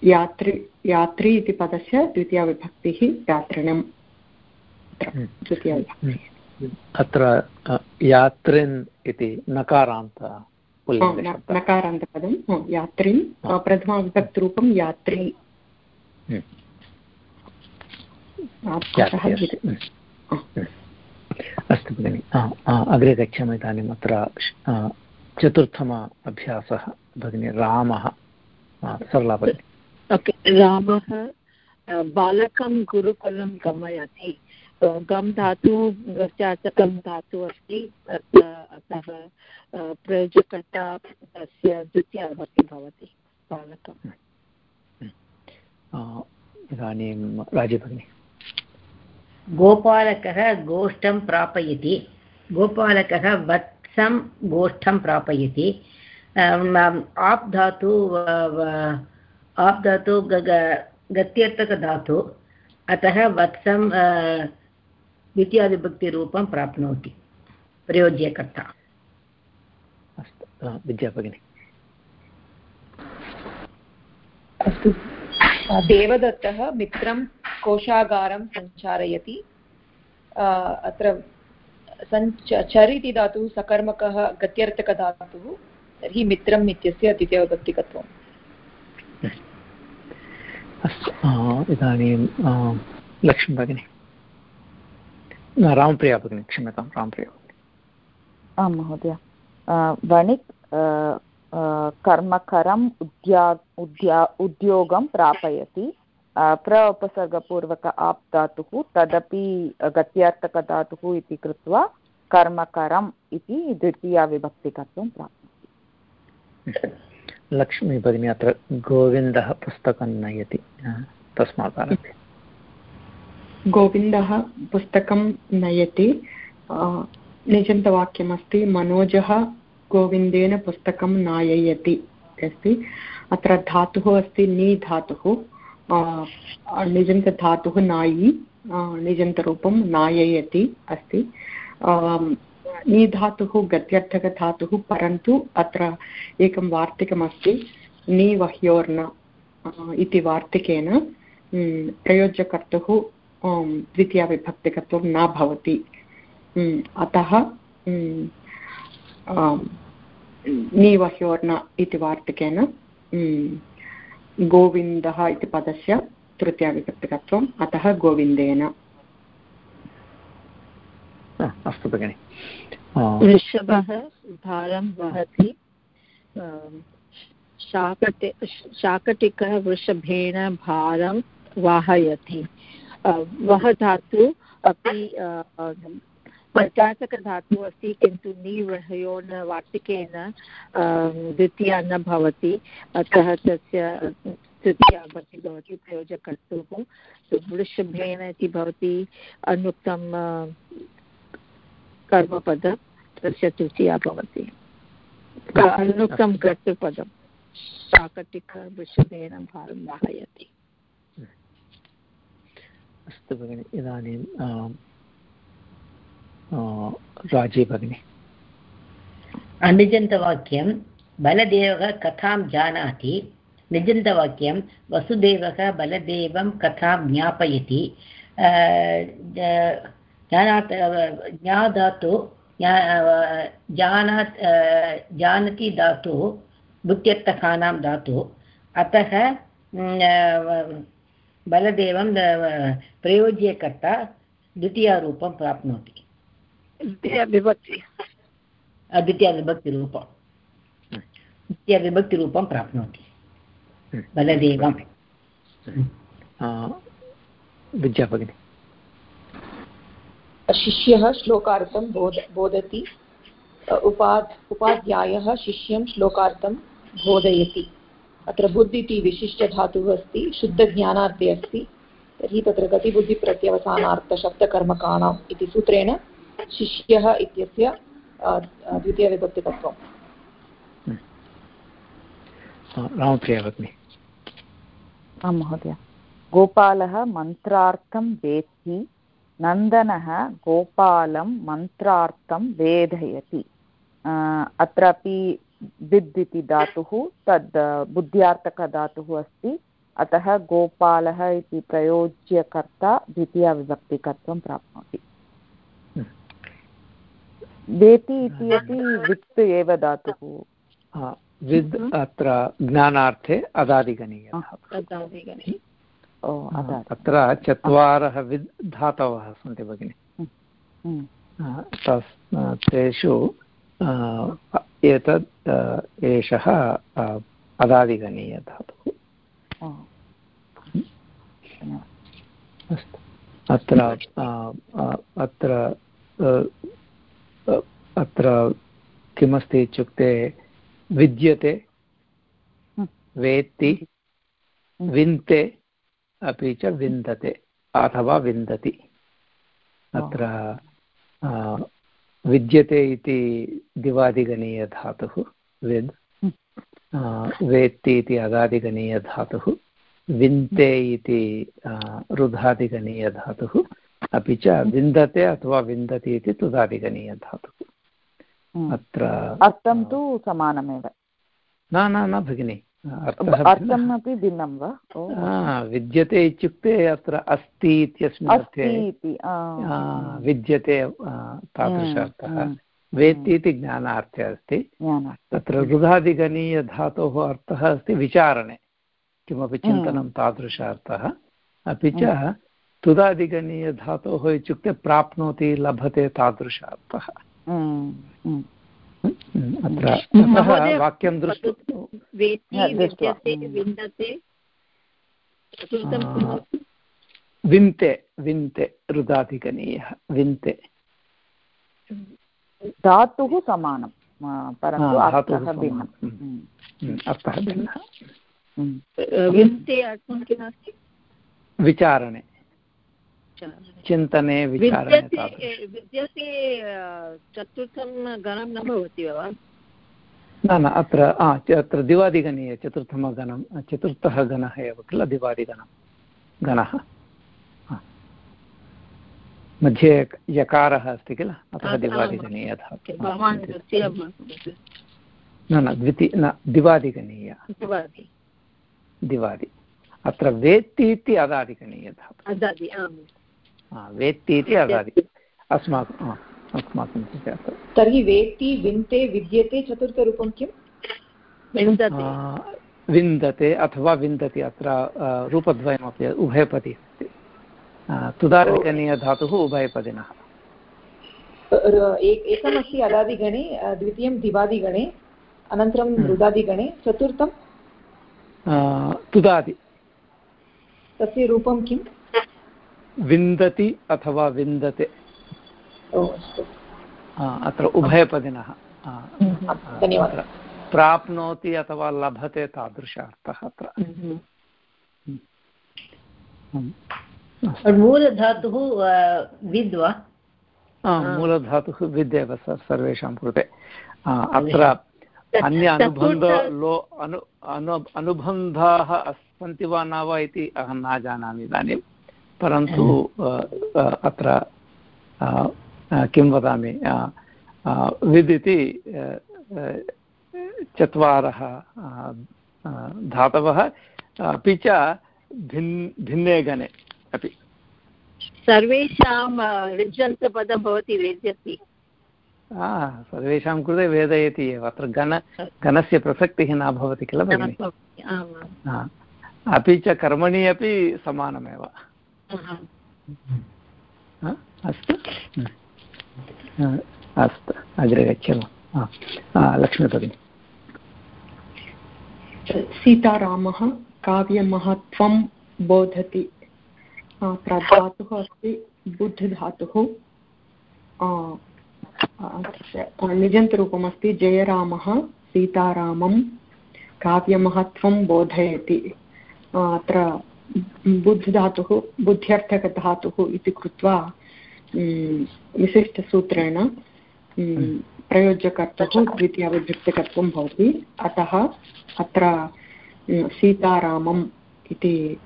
यात्रि यात्री इति पदस्य द्वितीयविभक्तिः यात्रिणम्। द्वितीयविभक्तिः अत्र यात्रिन् इति नकारान्त नकारान्तपदं यात्रीं प्रथमाविभक्तिरूपं यात्री. अस्तु. भगिनि. अग्रे गच्छामः इदानीम् अत्र चतुर्थम अभ्यासः भगिनि रामः. सरला भगिनि. रामः बालकं गुरुकुलं गमयति. गम् धातु चाचकं धातु अस्ति। अतः प्रयोजकर्ता तस्य द्वितीया भवति। भवति बालकम् इदानीं राजीभगिनी गोपालकः गोष्ठं प्रापयति। गोपालकः वत्सं गोष्ठं प्रापयति। आप् धातु आप् धातु गत्यर्थकधातु। अतः वत्सं द्वितीयाविभक्तिरूपं प्राप्नोति प्रयोज्यकर्ता अस्तु विद्या भगिनि अस्तु देवदत्तः मित्रं कोशागारं सञ्चारयति अत्र सञ्च चर् इति धातुः सकर्मकः गत्यर्थकधातुः तर्हि मित्रम् इत्यस्य द्वितीयविभक्तिकत्वम् अस्तु इदानीं लक्ष्मी भगिनी रामप्रिया भगिनी क्षम्यतां रामप्रिया आं महोदय। वणिक् कर्मकरम् उद्या उद्या उद्योगं प्रापयति। प्र उपसर्गपूर्वक आप् धातुः तदपि गत्यार्थकधातुः इति कृत्वा कर्मकरम् इति द्वितीयाविभक्तिकत्वं प्राप्नोति। लक्ष्मी भगिनी अत्र गोविन्दः पुस्तकं नयति तस्मात् आरभ्य। गोविन्दः पुस्तकं नयति। निजन्तवाक्यमस्ति, मनोजः गोविन्देन पुस्तकं नाययति अस्ति। अत्र धातुः अस्ति, नी धातुः। निजन्तधातुः नायि निजन्तरूपं नाययति अस्ति। नी धातुः गत्यर्थकधातुः परन्तु अत्र एकं वार्तिकमस्ति नीवह्योर्न इति वार्तिकेन प्रयोज्यकर्तुः द्वितीयाविभक्तिकत्वं न भवति। अतः नीवह्योर्न इति वार्तिकेन गोविन्दः इति पदस्य तृतीयाविभक्तिकत्वम् अतः गोविन्देन। अस्तु भगिनि। वृषभः भारं वहति। शाकटे शाकटिकः वृषभेण भारं वाहयति। वः धातु अपि पञ्चाशकधातुः अस्ति, किन्तु निवहयोन वार्तिकेन द्वितीया न भवति, अतः तस्य तृतीया भवति भवति प्रयोजकर्तुः वृषभेन इति भवति अनुक्तं कर्मपद, तस्य तृतीया भवति। अनुक्तं कर्तृपदं शाकटिक वृषभेन भारं वाहयति अस्तु भगिनि इदानीं राज़ी भगिनि निजन्तवाक्यं बलदेवः कथां जानाति? निजन्तवाक्यं, वसुदेवः बलदेवं कथां ज्ञापयति? ज्ञानात् ज्ञाधातु जानात् जानति धातुः बुद्ध्यर्थकानां धातुः अतः बलदेवं प्रयोज्यकर्ता द्वितीयरूपं प्राप्नोति। द्वितीयविभक्ति। द्वितीयविभक्तिरूपं द्वितीयविभक्तिरूपं प्राप्नोति। बलदेवं। विद्या भगिनि। शिष्यः श्लोकार्थं बोध बोधति। उपाध् उपाध्यायः शिष्यं श्लोकार्थं बोधयति। अत्र बुद्ध इति विशिष्टधातुः अस्ति शुद्धज्ञानार्थे अस्ति तर्हि तत्र गतिबुद्धिप्रत्यवसानार्थशब्दकर्मकाणाम् इति सूत्रेण शिष्यः इत्यस्य द्वितीयविभक्तितत्वम् रामप्रिया भगिनि। आं महोदय। गोपालः मन्त्रार्थं वेत्ति नन्दनः गोपालं मन्त्रार्थं वेदयति अत्रापि विद् इति धातुः तद् बुद्ध्यार्थकधातुः अस्ति। अतः गोपालः इति प्रयोज्यकर्ता द्वितीयविभक्तिकत्वं प्राप्नोति। वेति इति अपि वित् एव धातुः। विद् अत्र ज्ञानार्थे अदादिगणीयः। अत्र चत्वारः विद् धातवः सन्ति भगिनि। तेषु एतत् एषः अदादिगणीयधातुः अस्तु। अत्र अत्र अत्र किमस्ति इत्युक्ते विद्यते वेत्ति विन्ते अपि च विन्दते अथवा विन्दति। अत्र विद्यते इति दिवादिगणीयधातुः विद्। वेत्ति इति अगादिगणीयधातुः विन्ते इति रुधादिगणीयधातुः अपि च विन्दते अथवा विन्दति इति तुदादिगणीयधातुः। अत्र अर्थं तु समानमेव। न न न भगिनि। अर्थम् अपि भिन्नं। वा? विद्यते इत्युक्ते अत्र अस्ति इत्यस्मिन् अर्थे विद्यते तादृश अर्थः। वेत्ति इति ज्ञानार्थे अस्ति। तत्र रुधादिगणीयधातोः अर्थः अस्ति विचारणे। किमपि चिन्तनं तादृशार्थः अपि च तुदादिगणीयधातोः इत्युक्ते प्राप्नोति लभते तादृशार्थः अत्र वाक्यं दृष्ट्वा विन्ते विन्ते रुदाधिगणीयः विन्ते। धातुः समानं परन्तु अर्थः भिन्नः अर्थः भिन्नः। विन्ते अर्थं किमस्ति विचारणे। चिन्तने विचारणे विद्यते चतुर्थं गणं न भवति वा? न न अत्र अत्र दिवादिगणीय चतुर्थमगणं चतुर्थः गणः एव किल दिवादिगणं गणः मध्ये यकारः अस्ति किल? अतः दिवादिगणीयः न न द्वितीय न दिवादिगणीय। दिवादि। अत्र वेत्ति इति अदादिगणीयः वेत्ति इति अदादि। अस्माकम् अस्माकं कृते तर्हि वेत्ति विन्ते विद्यते चतुर्थरूपं किं? विन्दते। अथवा विन्दति अत्र रूपद्वयमपि उभयपदी अस्ति। तुदादिगणीयधातुः उभयपदिनः। एकमस्ति अदादिगणे द्वितीयं दिवादिगणे अनन्तरं रुदादिगणे चतुर्थं? तुदादि। तस्य रूपं किम् विन्दति अथवा विन्दते। अत्र उभयपदिनः। धन्यवादः। प्राप्नोति अथवा लभते तादृशार्थः अत्र। मूलधातुः विद् वा मूलधातुः विद् एव सर्वेषां कृते। अत्र अन्य अनुबन्ध लो अनु अनु अनुबन्धाः सन्ति वा न वा इति अहं न जानामि इदानीं। परन्तु अत्र किं वदामि? विद् इति चत्वारः धातवः अपि च भिन् भिन्ने गणे अपि। सर्वेषां ऋजन्तपदं भवति वेद्यति। सर्वेषां कृते वेदयति एव। अत्र गण गणस्य प्रसक्तिः न भवति किल भगिनि? अपि च कर्मणि अपि समानमेव। अस्तु। अस्तु, अग्रे गच्छामः। लक्ष्मीभगिनी सीतारामः काव्यमहत्त्वं बोधति। धातुः अस्ति, बुद्धधातुः। निजन्तरूपमस्ति, जयरामः सीतारामं काव्यमहत्त्वं बोधयति। अत्र बुद्धधातुः, बुद्ध्यर्थकधातुः इति कृत्वा विशिष्टसूत्रेण प्रयोज्यकर्तुः द्वितीयविभक्तिकत्वं भवति। अतः अत्र सीतारामम् इति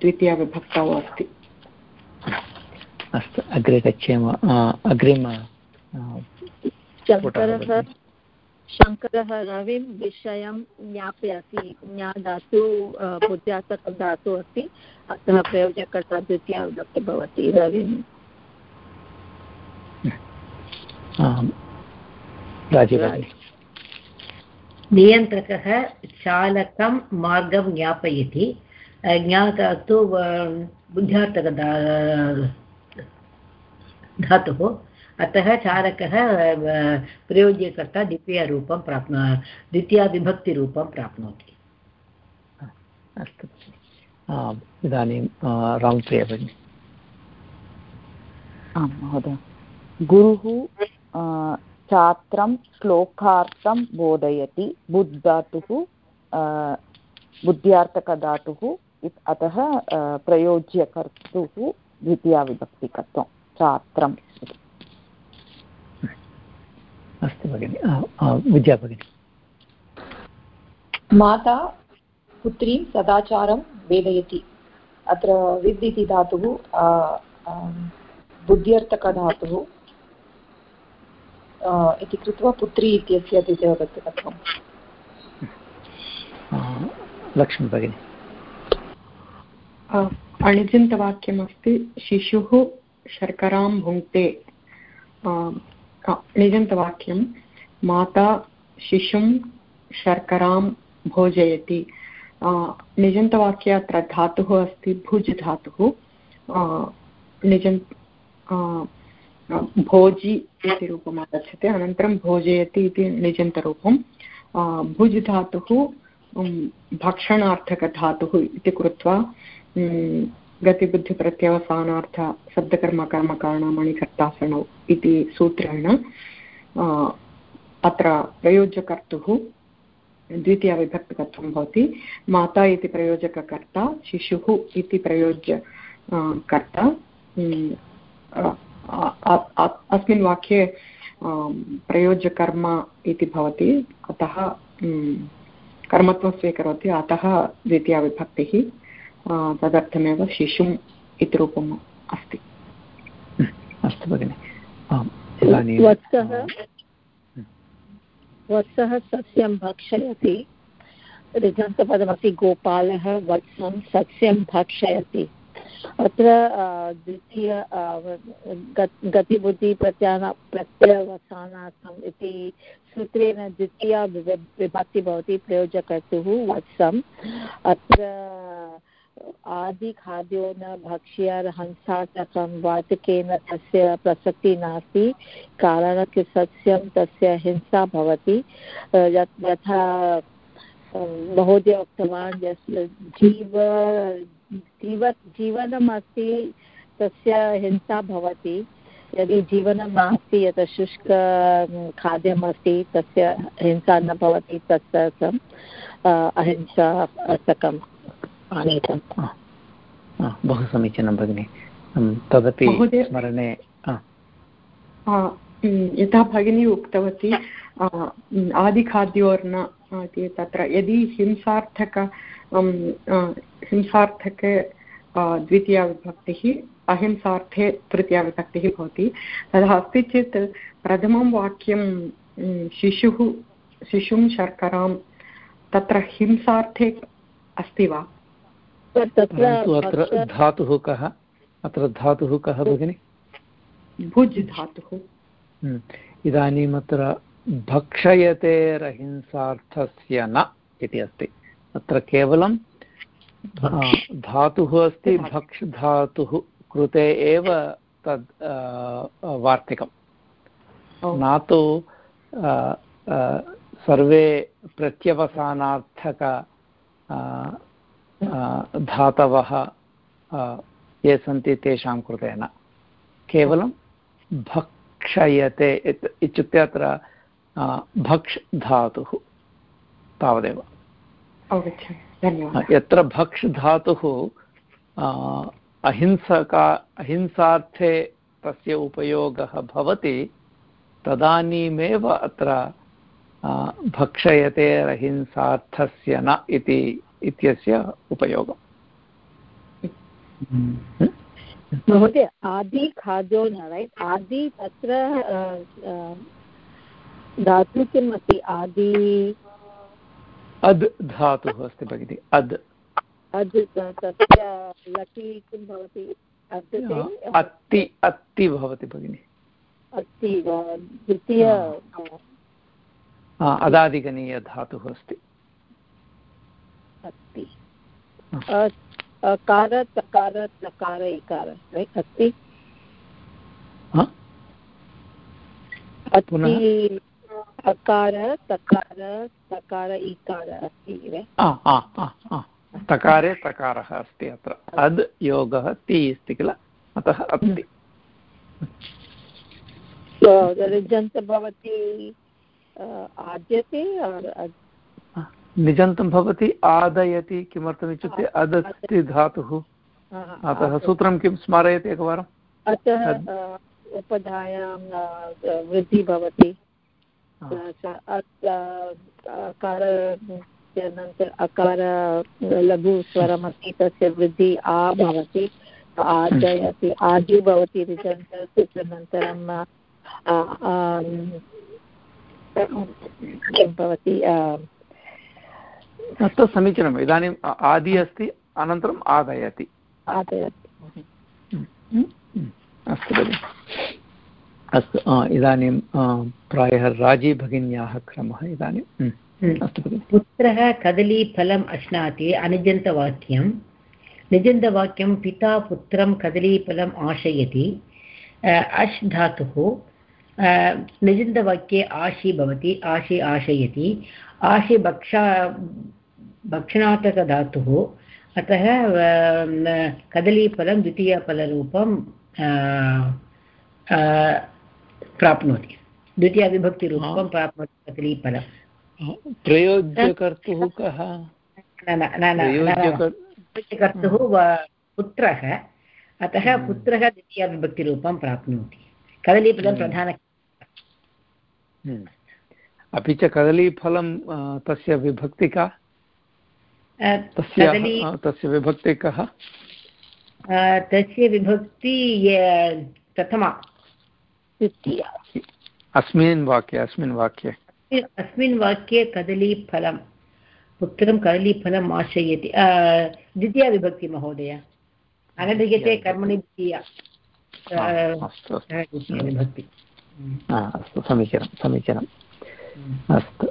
द्वितीयविभक्तौ अस्ति। अस्तु अग्रे गच्छेम। अग्रिम शङ्करः शङ्करः रविं विषयं ज्ञापयति। ज्ञादातु बुद्ध्यार्थकधातु अस्ति। अतः प्रयोजकर्ता द्वितीया विभक्ति भवति। रविं नियन्त्रकः चालकं मार्गं ज्ञापयति। ज्ञातु बुद्ध्यार्थक धातुः। अतः चालकः प्रयोज्यकर्ता द्वितीयरूपं प्राप्नो द्वितीयाविभक्तिरूपं प्राप्नोति। अस्तु। इदानीं रामप्रिया भगिनि आं महोदय। गुरुः छात्रं श्लोकार्थं बोधयति बुद्धातुः बुद्ध्यार्थकधातुः अतः प्रयोज्यकर्तुः द्वितीयाविभक्तिकत्वं छात्रम् अस्तु भगिनि विद्या भगिनि माता पुत्रीं सदाचारं वेदयति अत्र विद् इति धातुः बुद्ध्यर्थकधातुः इति कृत्वा पुत्री इत्यस्य द्वितीयविभक्तिकत्वम् लक्ष्मी भगिनि। अणिजन्तवाक्यमस्ति शिशुः शर्करां भुङ्क्ते। निजन्तवाक्यं माता शिशुं शर्करां भोजयति। निजन्तवाक्ये अत्र धातुः अस्ति भुज् धातुः। निजन् भोजि इति रूपम् आगच्छति, अनन्तरं भोजयति इति निजन्तरूपं भुज् धातुः भक्षणार्थकधातुः इति कृत्वा गतिबुद्धिप्रत्यवसानार्थ शब्दकर्मकर्मकारणमणिकर्तासनौ इति सूत्रेण अत्र प्रयोज्यकर्तुः द्वितीयविभक्तिकत्वं भवति, माता इति प्रयोजककर्ता, शिशुः इति प्रयोज्य कर्ता अस्मिन् वाक्ये प्रयोज्यकर्म इति भवति। अतः कर्मत्वं स्वीकरोति। अतः द्वितीयाविभक्तिः तदर्थमेव शिशुम् इति रूपम् अस्ति। अस्तु भगिनि। वत्सः वत्सः सस्यं भक्षयति। ऋजन्तपदमस्ति गोपालः वत्सं सस्यं भक्षयति। अत्र द्वितीय गतिबुद्धिप्रत्यान प्रत्यवसानार्थम् इति सूत्रेण द्वितीया विभक्ति भवति, प्रयोजकर्तुः वत्सम्। अत्र, आदिखाद्यो न भक्ष्य हंसार्थकं वाचकेन तस्य प्रसक्तिः नास्ति कारणं सस्यं तस्य हिंसा भवति। यथा महोदय उक्तवान् जीव जीव जीवनमस्ति तस्य हिंसा भवति। यदि जीवनं नास्ति यत् शुष्क खाद्यम् अस्ति तस्य हिंसा न भवति तत्सर्वम् अहिंसा अर्थकम् आनीतम्। बहु समीचीनं भगिनि। तदपि स्मरणे यथा भगिनी उक्तवती आदिखाद्योर्न इति तत्र यदि हिंसार्थक हिंसार्थके द्वितीया विभक्तिः अहिंसार्थे तृतीया विभक्तिः भवति। तदा अस्ति चेत् प्रथमं वाक्यं शिशुः शिशुं शर्करां तत्र हिंसार्थे अस्ति वा? अत्र धातुः कः? अत्र धातुः कः भगिनि? भुज् धातुः। इदानीम् अत्र भक्षयतेरहिंसार्थस्य न इति अस्ति। अत्र केवलं धातुः अस्ति भक्ष धातुः कृते एव तद् वार्तिकं न तु सर्वे प्रत्यवसानार्थक धातवः ये सन्ति तेषां कृते न। केवलं भक्षयते इत्युक्ते अत्र भक्ष् धातुः तावदेव। यत्र भक्ष् धातुः अहिंसका अहिंसार्थे तस्य उपयोगः भवति तदानीमेव अत्र भक्षयतेरहिंसार्थस्य न इति इत्यस्य उपयोगम्। महोदय आदि खाद्यो न रैट् आदि तत्र धातु किम् अस्ति? आदि अद् धातुः अस्ति भगिनि अद्। अद् तस्य लटि किं भवति? अत्ति अत्ति भवति भगिनि। अस्ति द्वितीय अदादिगणीयधातुः अस्ति। अस्ति अकार तकार तकार इकार अस्ति अस्ति अकार तकार तकार इकार अस्ति तकारे तकारः अस्ति अत्र. अद् योगः ति अस्ति किल? अतः अस्ति निजन्त भवति आद्यते निजन्तं भवति आदयति किमर्थमित्युक्ते अद् अस्ति धातुः। अतः सूत्रं किं स्मारयति एकवारम् अतः उपधायां वृद्धिः भवति। अकार अकार लघुस्वरमस्ति तस्य वृद्धिः आ भवति। आदयति आदि भवति किं भवति तत् समीचीनम्। इदानीम् आदि अस्ति अनन्तरम् आदयति। आदयति। अस्तु भगिनि। अस्तु इदानीं प्रायः राज़ी भगिन्याः क्रमः इदानीं अस्तु भगिनि। पुत्रः कदलीफलम् अश्नाति अनिजन्तवाक्यं निजन्तवाक्यं पिता पुत्रं कदलीफलम् आशयति। अश् धातुः निजन्तवाक्ये आशि भवति आशि आशयति। आशि भक्षा भक्षणार्थकधातुः अतः कदलीफलं द्वितीयफलरूपं प्राप्नोति। द्वितीयविभक्तिरूपं प्राप्नोति कदलीफलं। प्रयोज्यकर्तुः कः? प्रयोज्यकर्तुः पुत्रः। अतः हम्म। पुत्रः द्वितीयविभक्तिरूपं प्राप्नोति। कदलीफलं हम्म। प्रधान हम्म। अपि च कदलीफलं तस्य विभक्ति का तस्य विभक्ति कः? तस्य विभक्ति प्रथमा। द्वितीया। अस्मिन् वाक्ये अस्मिन् वाक्ये। अस्मिन् वाक्ये कदलीफलं पुत्रं कदलीफलम् आश्रयति। द्वितीया विभक्ति महोदय। अनधिगते कर्मणि द्वितीया। विभक्ति। अस्तु समीचीनं समीचीनम् अस्तु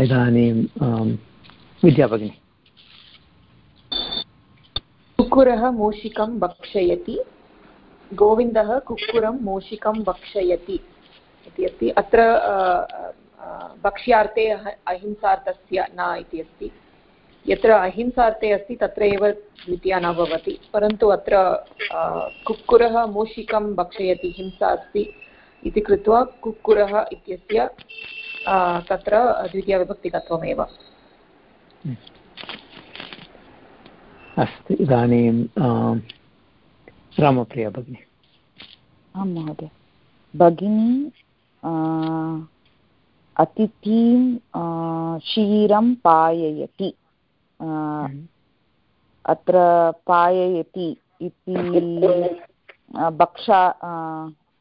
इदानीं विद्या भगिनी कुक्कुरः मूषिकं भक्षयति। गोविन्दः कुक्कुरं मूषिकं भक्षयति। इति अस्ति। अत्र भक्ष्यार्थे अहिंसार्थस्य न इति अस्ति। यत्र अहिंसार्थे अस्ति, तत्र एव द्वितीया न भवति। परन्तु अत्र कुक्कुरः मूषिकं भक्षयति, हिंसा अस्ति इति कृत्वा कुक्कुरः इत्यस्य तत्र द्वितीयविभक्तिकत्वमेव अस्तु इदानीं रामप्रिया भगिनी आं महोदय भगिनी अतिथिं क्षीरं पाययति। अत्र पाययति इति भक्षा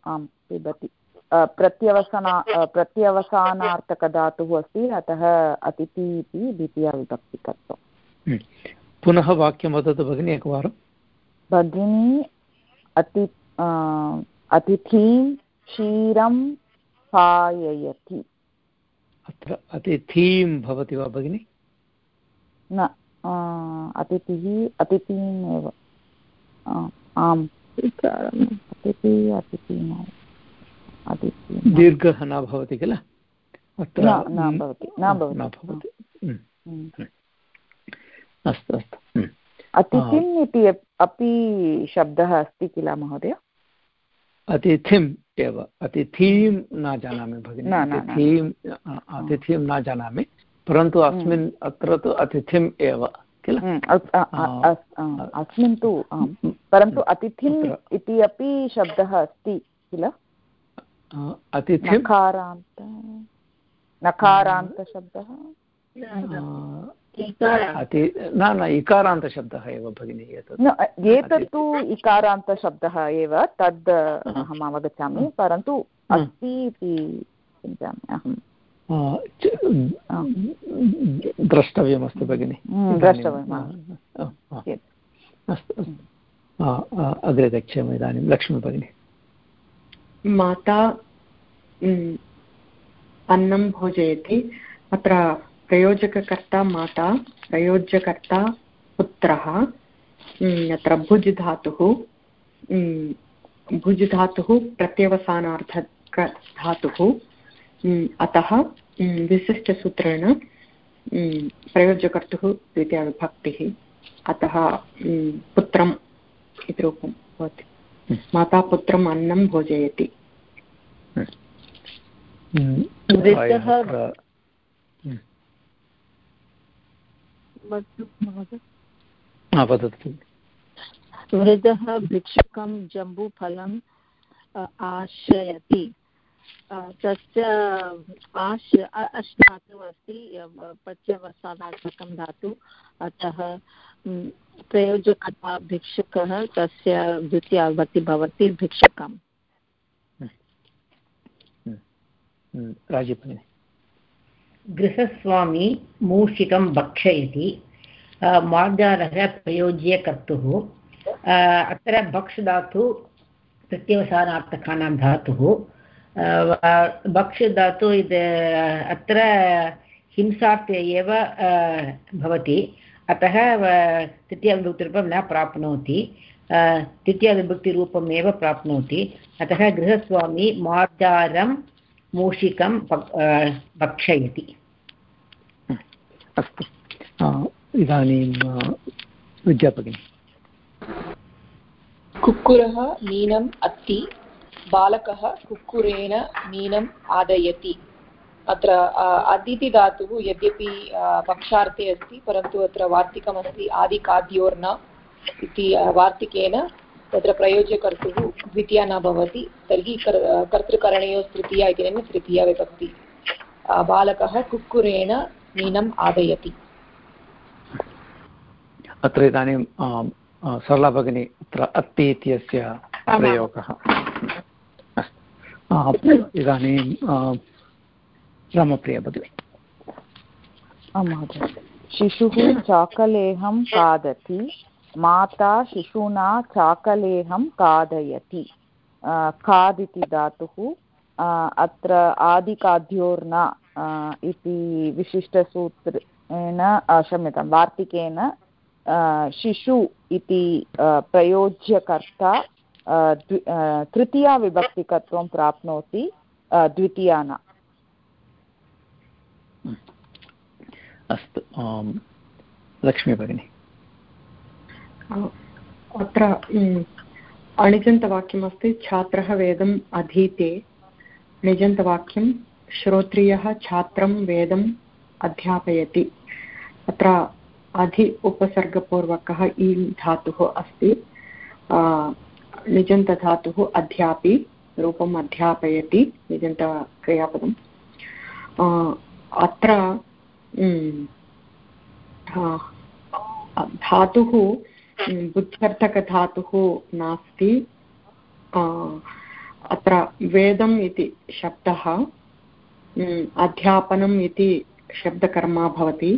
आं पिबति प्रत्यवसना प्रत्यवसानार्थकधातुः अस्ति अतः अतिथि इति द्वितीयविभक्तिकत्वं हम्म। पुनः वाक्यं वदतु भगिनि एकवारं। भगिनी अति अतिथिं क्षीरं पाययति। अत्र अतिथिं भवति वा भगिनि? न अतिथिः अतिथिम् एव आम्। अतिथिः दीर्घः न भवति किल? न भवति न भवति। अस्तु अस्तु। अतिथिम् इति अपि शब्दः अस्ति किल महोदय? अतिथिम् एव। अतिथिं न जानामि भगिनि। अतिथिम् अतिथिं न जानामि परन्तु अस्मिन् अत्र तु अतिथिम् एव किल? अस्मिन् तु परन्तु अतिथिम् इति अपि शब्दः अस्ति किल? अतिथिं नकारान्त नकारान्तशब्दः न न इकारान्तशब्दः एव भगिनि एतत्। एतत्तु इकारान्तशब्दः एव तद् अहम् अवगच्छामि परन्तु अस्ति इति चिन्तयामि अहं। द्रष्टव्यमस्ति भगिनि। द्रष्टव्यम् अस्तु अग्रे गच्छामः इदानीं। लक्ष्मी भगिनी। माता अन्नं भोजयति। अत्र प्रयोजककर्ता माता प्रयोज्यकर्ता पुत्रः अत्र भुज् धातुः भुज् धातुः प्रत्यवसानार्थकधातुः अतः विशिष्टसूत्रेण प्रयोज्यकर्तुः द्वितीयविभक्तिः अतः पुत्रम् इति रूपं भवति। माता पुत्रम् अन्नं भोजयति। वदतु। वृद्धः भिक्षुकं जम्बूफलम् आश्रयति। तस्य आश् अश् धातुः अस्ति प्रत्यवसानात्मकं धातु। अतः प्रयोजकता भिक्षुकः तस्य द्वितीयावति भवति भिक्षुकम्। राजीभगिनी गृहस्वामी मूषिकं भक्षयति। मार्जारः प्रयोज्य कर्तुः। अत्र भक्ष् धातु। प्रत्यवसानार्थकानां धातुः भक्ष् धातु अत्र हिंसार्थे एव भवति। अतः तृतीयविभक्तिरूपं न प्राप्नोति। तृतीयविभक्तिरूपम् प्राप्नोति। अतः गृहस्वामी मार्जारं मूषिकं भक्षयति। अस्तु। इदानीं विद्याभगिनी। कुक्कुरः मीनम् अत्ति बालकः कुक्कुरेण मीनम् आदयति। अत्र अदिति धातुः यद्यपि पक्षार्थे अस्ति परन्तु अत्र वार्तिकमस्ति आदिकाद्योर्न इति वार्तिकेन तत्र प्रयोज्यकर्तुः द्वितीया न भवति तर्हि कर् कर्तृकरणयोः तृतीया इति तृतीया विभक्ति। बालकः कुक्कुरेण मीनम् आदयति। अत्र इदानीं सरला भगिनी अत्र अस्ति इत्यस्य प्रयोगः इदानीं रामप्रिया भगिनी। आं महोदय। शिशुः चाकलेहं खादति। माता शिशुना चाकलेहं खादयति। खाद् इति धातुः अत्र आदिकाद्योर्न इति विशिष्टसूत्रेण क्षम्यतां, वार्तिकेन शिशु इति प्रयोज्यकर्ता तृतीया विभक्तिकत्वं प्राप्नोति द्वितीया न अस्तु लक्ष्मी भगिनी। अत्र अणिजन्तवाक्यमस्ति, छात्रः वेदम् अधीते। निजन्तवाक्यं, श्रोत्रियः छात्रं वेदम् अध्यापयति। अत्र अधि उपसर्गपूर्वकः इ धातुः अस्ति। निजन्तधातुः अध्यापि रूपम् अध्यापयति, निजन्तक्रियापदम्। अत्र धातुः बुद्ध्यर्थकधातुः नास्ति। अत्र वेदम् इति शब्दः अध्यापनम् इति शब्दकर्मा भवति।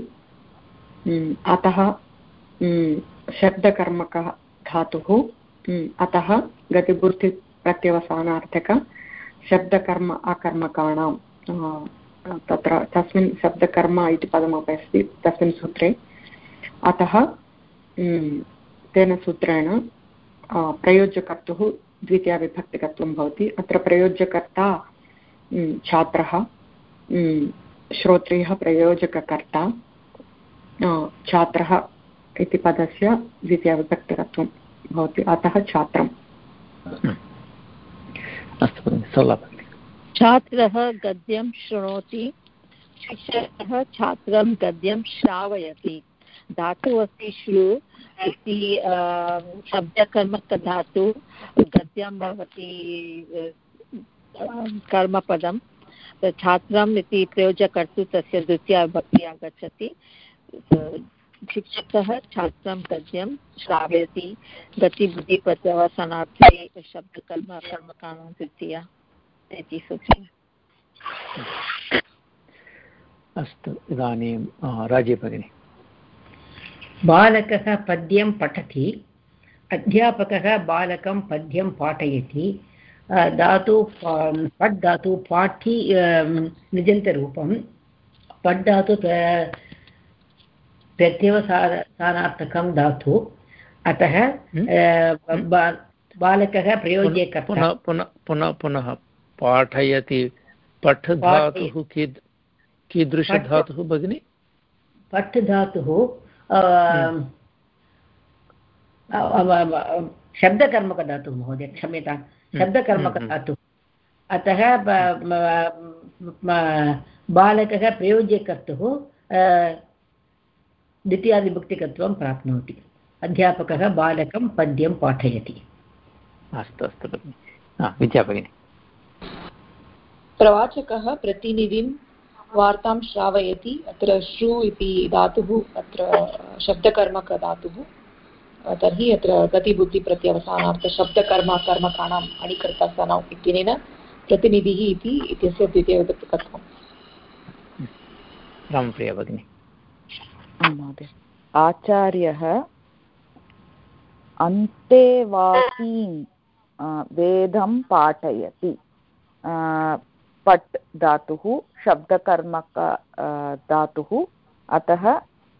अतः शब्दकर्मकः धातुः अतः गतिबुद्धिप्रत्यवसानार्थक शब्दकर्म अकर्मकाणां तत्र तस्मिन् शब्दकर्म इति पदमपि अस्ति तस्मिन् सूत्रे। अतः तेन सूत्रेण प्रयोज्यकर्तुः द्वितीयाविभक्तिकत्वं भवति। अत्र प्रयोज्यकर्ता छात्रः श्रोत्रियः प्रयोजककर्ता छात्रः इति पदस्य द्वितीयविभक्तिकत्वं भवति। अतः छात्रम्। छात्रः गद्यं शृणोति शिक्षकः छात्रं गद्यं श्रावयति। धातुः अस्ति श्रु इति शब्दकर्मकधातु गद्यं भवति कर्मपदं। छात्रम् इति प्रयोजकर्तुः तस्य द्वितीया विभक्ति आगच्छति। शिक्षकः छात्रं गद्यं श्रावयति। गतिबुद्धिप्रत्यवसनार्थे शब्दकर्म, कर्मकाणां द्वितीया इति सूचना। अस्तु, इदानीं राजे भगिनी। बालकः पद्यं पठति अध्यापकः बालकं पद्यं पाठयति धातु पट् धातु पाठि निजन्तरूपं पट् धातु प्रत्यवसानार्थकं धातु अतः। बालकः प्रयोज्ये पुनः पुनः पुनः पुनः पाठयति पठ धातुः कीद् कीदृशधातुः भगिनि पठ धातुः। शब्दकर्मकधातुः महोदय क्षम्यताम् हम्म, शब्दकर्मकधातुः अतः बालकः प्रयोज्यकर्तुः द्वितीयाविभक्तिकत्वं प्राप्नोति। अध्यापकः बालकं पद्यं पाठयति। अस्तु अस्तु भगिनि। विद्या भगिनि। प्रवाचकः प्रतिनिधिं वार्तां श्रावयति अत्र श्रु इति धातुः अत्र शब्दकर्मकधातुः तर्हि अत्र गतिबुद्धिप्रत्यवसानार्थ शब्दकर्म कर्मकाणाम् अणिकर्तासनौ इत्यनेन प्रतिनिधिः इति इत्यस्य द्वितीयविभक्तिकत्वम् रामप्रिया भगिनि। महोदय। आचार्यः अन्तेवासीं वेदं पाठयति। पट् धातुः शब्दकर्मक धातुः अतः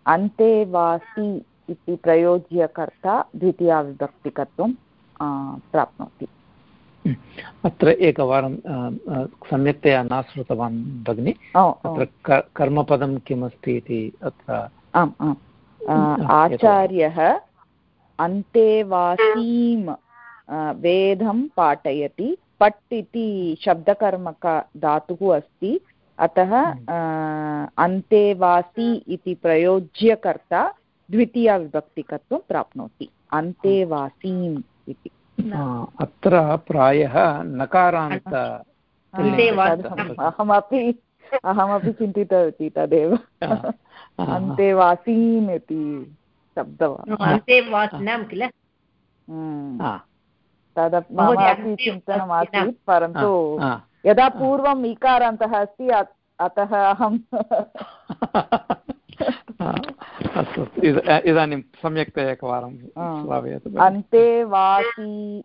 अन्तेवासी इति प्रयोज्यकर्ता द्वितीयाविभक्तिकत्वं प्राप्नोति। अत्र एकवारं सम्यक्तया न श्रुतवान् भगिनि। अत्र कर्मपदं किमस्ति इति अत्र आम् आम्। आचार्यः अन्तेवासीं वेदं पाठयति। पट् इति शब्दकर्मक धातुः अस्ति। अतः अन्तेवासी इति प्रयोज्यकर्ता द्वितीयाविभक्तिकत्वं प्राप्नोति। अन्तेवासीम् इति। अत्र प्रायः नकारान्त अहमपि अहमपि चिन्तितवती तदेव। अन्तेवासीन् इति शब्दवान् किल? हम्म। तद् मम अपि चिन्तनमासीत् परन्तु यदा पूर्वम् इकारान्तः अस्ति अतः अहं अस्तु इदानीं सम्यक्तया एकवारं श्रावयतु अन्तेवासीनम्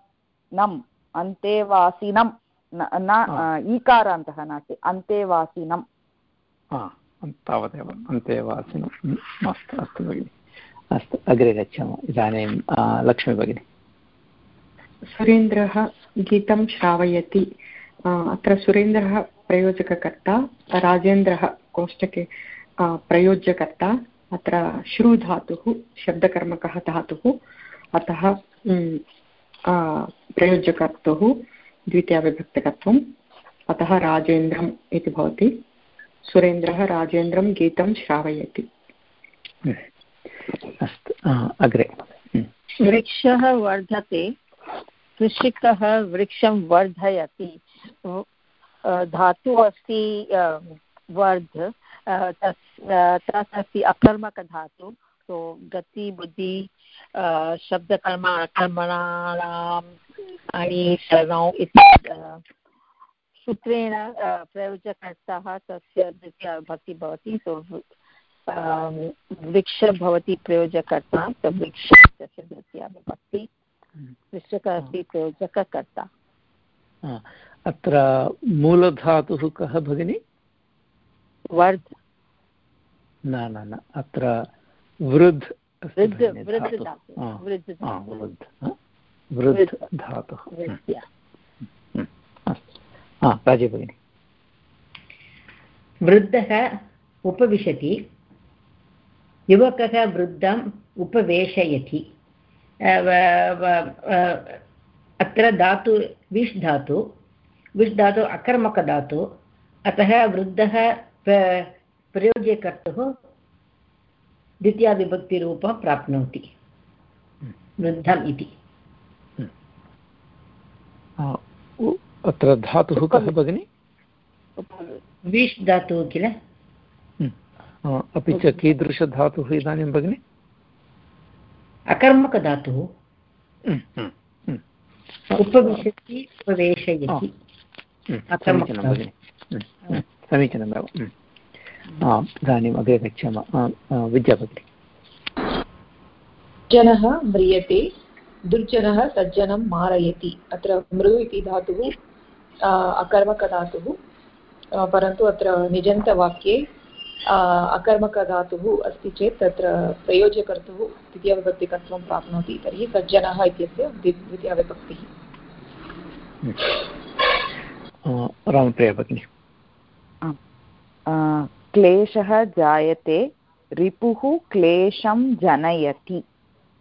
अन्तेवासिनं न ईकारान्तः नास्ति अन्तेवासिनं तावदेव अन्तेवासिनम् अस्तु अस्तु भगिनि। अस्तु अग्रे गच्छामः इदानीं लक्ष्मी भगिनी। सुरेन्द्रः गीतं श्रावयति. अत्र सुरेन्द्रः प्रयोजककर्ता राजेन्द्रः कोष्टके प्रयोज्यकर्ता अत्र श्रुधातुः शब्दकर्मकः धातुः अतः प्रयोज्यकर्तुः द्वितीयविभक्तिकत्वम् अतः राजेन्द्रम् इति भवति. सुरेन्द्रः राजेन्द्रं गीतं श्रावयति. अस्तु अग्रे। वृक्षः वर्धते कृषिकः वृक्षं वर्धयति। धातुः अस्ति वर्ध तत् अस्ति अकर्मकधातु। तो गति, बुद्धि शब्दकर्म कर्मणाम् आणि सर्वौ इति सूत्रेण प्रयोजकर्ताः तस्य द्वितीया भवति। तो वृक्ष भवति प्रयोजकर्ता तो वृक्ष तस्य द्वितीया विभक्ति वृक्षक अस्ति प्रयोजककर्ता अत्र मूलधातुः कः भगिनी? वर्ध्। न न न। अत्र वृद् वृद् धातुः। राजे भगिनि। वृद्धः उपविशति युवकः वृद्धम् उपवेशयति। अत्र धातु विष् धातु विष् धातु अकर्मकधातु अतः वृद्धः प्रयोज्यकर्तुः द्वितीयाविभक्तिरूपं प्राप्नोति वृद्धम् इति अत्र धातुः कः भगिनि विश् धातुः किल अपि च कीदृशधातुः इदानीं भगिनि अकर्मकधातुः उपविशति उपवेशयति। समीचीनं भगिनि। समीचीनमेव इदानीम् अग्रे गच्छामः विद्या भगिनी। जनः म्रियते दुर्जनः सज्जनं मारयति। अत्र मृ इति धातुः अकर्मकधातुः परन्तु अत्र निजन्तवाक्ये अकर्मकधातुः अस्ति चेत् तत्र प्रयोज्यकर्तुः द्वितीयविभक्तिकत्वं प्राप्नोति। तर्हि सज्जनः इत्यस्य द्वितीयविभक्तिः। रामप्रिया भगिनी। क्लेशः जायते रिपुः क्लेशं जनयति।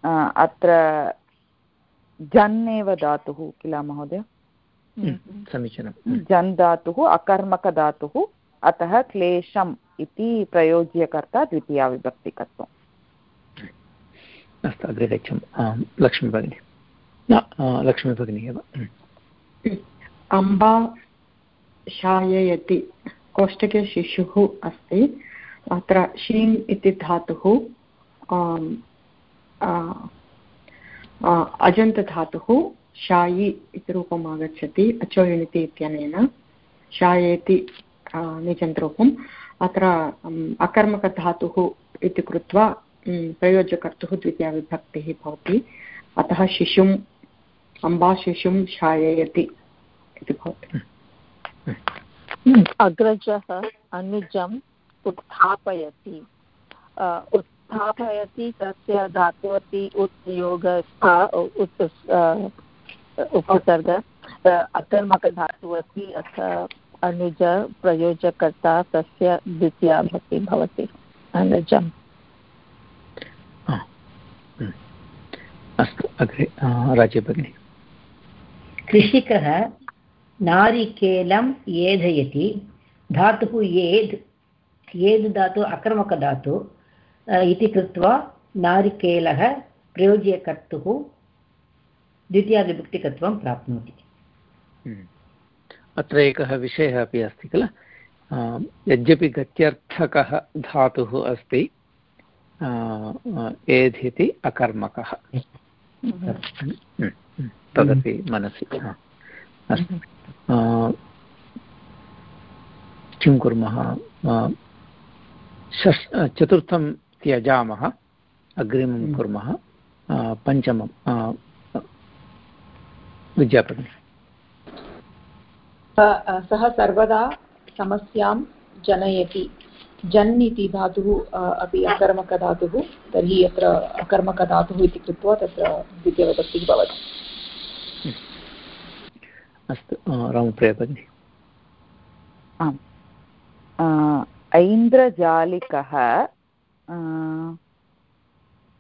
अत्र जन् एव धातुः किल महोदय? समीचीनं जन् धातुः अकर्मकधातुः अतः क्लेशम् इति प्रयोज्यकर्ता द्वितीयाविभक्तिकत्वम् अस्तु अग्रे गच्छामः। लक्ष्मी भगिनी न लक्ष्मी भगिनी एव। हम्म। अम्बा शाययति कोष्टके शिशुः अस्ति। अत्र शीन् इति धातुः अजन्तधातुः शायि इति रूपम् आगच्छति अचोयिणिति इत्यनेन। शायेति निजन्तरूपम्। अत्र अकर्मकधातुः इति कृत्वा प्रयोज्यकर्तुः द्वितीयाविभक्तिः भवति। अतः शिशुम् अम्बाशिशुं शाययति इति भवति। अग्रजः अनुजम् उत्थापयति। उत्थापयति तस्य धातु अपि उत्योगस्था उपसर्ग अकर्मकधातुः अस्ति अथ अनुज प्रयोजकर्ता तस्य द्वितीया भक्ति भवति। अनुजम्। अस्तु अग्रे भगिनि। कृषिकः नारिकेलं येधयति। धातुः येद् येद् धातु अकर्मकधातु इति कृत्वा नारिकेलः प्रयोज्यकर्तुः द्वितीयाविभक्तिकत्वं प्राप्नोति। हम्म। अत्र एकः विषयः अपि अस्ति किल यद्यपि गत्यर्थकः धातुः अस्ति एध् इति अकर्मकः। तदपि मनसि अस्तु। किं कुर्मः? षष् चतुर्थं त्यजामः, अग्रिमं। कुर्मः पञ्चमं विद्यापतिः। सः सर्वदा समस्यां जनयति। जन् इति धातुः अपि अकर्मकधातुः तर्हि अत्र अकर्मकधातुः इति कृत्वा तत्र द्वितीयविभक्तिः भवति। अस्तु रामप्रिया भगिनि। आम्। ऐन्द्रजालिकः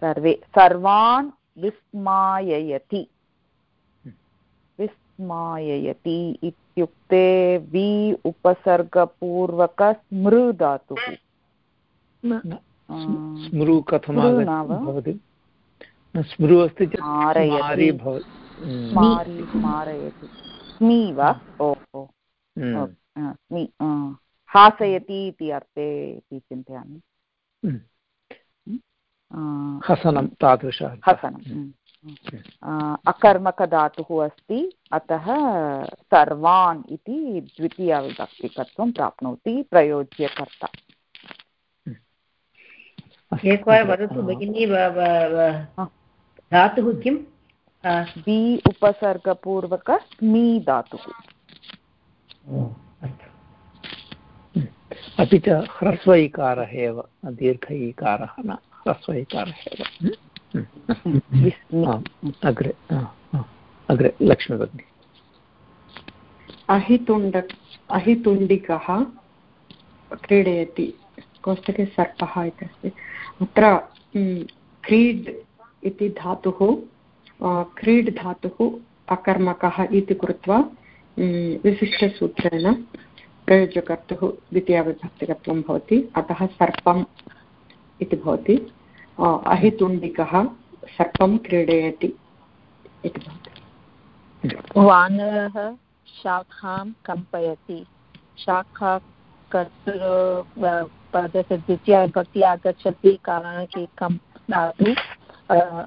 सर्वे सर्वान् विस्माययति। विस्माययति इत्युक्ते वि उपसर्गपूर्वक स्मृ धातुः स्मृ कथं भवति। स्मृ अस्ति चेत् स्मारयति स्मि वा? ओ स्मि हासयति इति अर्थे इति चिन्तयामि। हसनं तादृशः। हसनं अकर्मकधातुः अस्ति अतः सर्वान् इति द्वितीयविभक्तिकत्वं प्राप्नोति प्रयोज्यकर्ता। एकवारं वदतु भगिनी धातुः किं बि उपसर्गपूर्वक स्मी धातुः। अपि च ह्रस्व इकारः एव दीर्घ इकारः न ह्रस्व इकारः एव। अग्रे अग्रे लक्ष्मीभगिनी अहितुण्ड, अहितुण्डिकः क्रीडयति। कोष्टके सर्पः इति अस्ति अत्र क्रीड् इति धातुः क्रीड् धातुः अकर्मकः इति कृत्वा विशिष्टसूत्रेण प्रयोज्यकर्तुः द्वितीयाविभक्तिकत्वं भवति। अतः सर्पम् इति भवति। अहितुण्डिकः सर्पं क्रीडयति इति वानरः शाखां कम्पयति। शाखा कर्तृ पदस्य द्वितीया आगच्छति कारणं कि कं धातु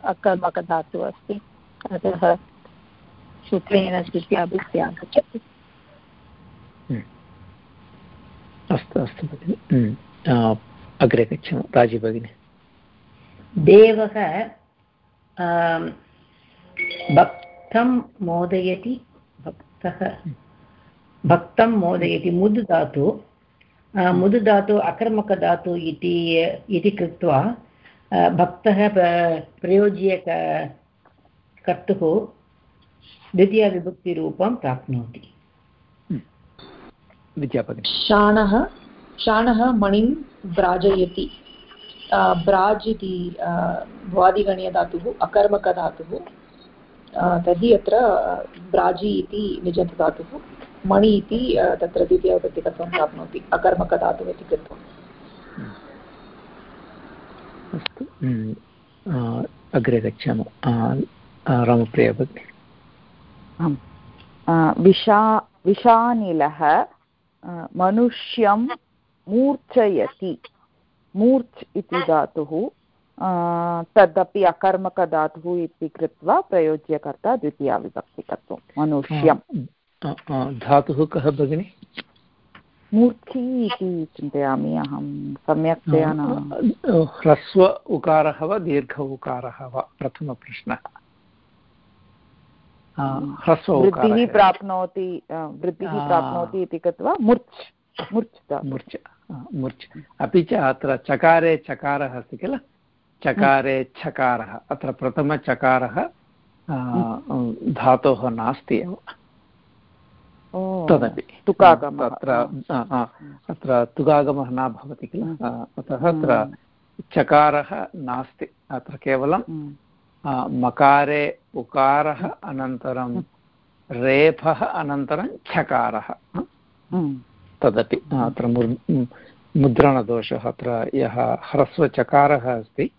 अकर्मकधातुः अस्ति। अतः सूत्रेण द्वितीयाभक्ति आगच्छति। अस्तु अस्तु भगिनि। अग्रे गच्छामः। राज़ी भगिनि। देवः भक्तं मोदयति भक्तः भक्तं मोदयति मुद् धातु मुद् धातु अकर्मकधातु इति इति कृत्वा भक्तः प्रयोज्य कर्तुः द्वितीयविभक्तिरूपं प्राप्नोति। विद्यापति। शाणः शाणः मणिं भ्राजयति ब्राज् इति भ्वादिगणीयधातुः अकर्मकधातुः तर्हि अत्र ब्राजि इति निजन्तधातुः मणि इति तत्र द्वितीयविभक्तिकत्वं प्राप्नोति अकर्मकधातुः इति कृत्वा अस्तु अग्रे गच्छामः रामप्रिया भगिनि विषा विषानिलः मनुष्यं मूर्छयति मूर्च् इति धातुः तदपि अकर्मकधातुः इति कृत्वा प्रयोज्यकर्ता द्वितीयाविभक्तिकत्वं मनुष्यं धातुः कः भगिनि? मूर्ति इति चिन्तयामि अहं सम्यक्तया न। ह्रस्व उकारः वा दीर्घ उकारः वा? प्रथमप्रश्नः ह्रस्व वृद्धिः प्राप्नोति वृद्धिः प्राप्नोति इति कृत्वा मुर्च् मुर्च् मुर्च्। मुर्च् अपि च अत्र चकारे चकारः अस्ति किल चकारे छकारः अत्र प्रथमचकारः धातोः नास्ति एव तदपि तत्र अत्र तुगागमः न भवति किल अतः अत्र चकारः नास्ति अत्र केवलं मकारे उकारः अनन्तरं रेफः अनन्तरं छकारः तदपि अत्र मुद्रणदोषः अत्र यः ह्रस्वचकारः अस्ति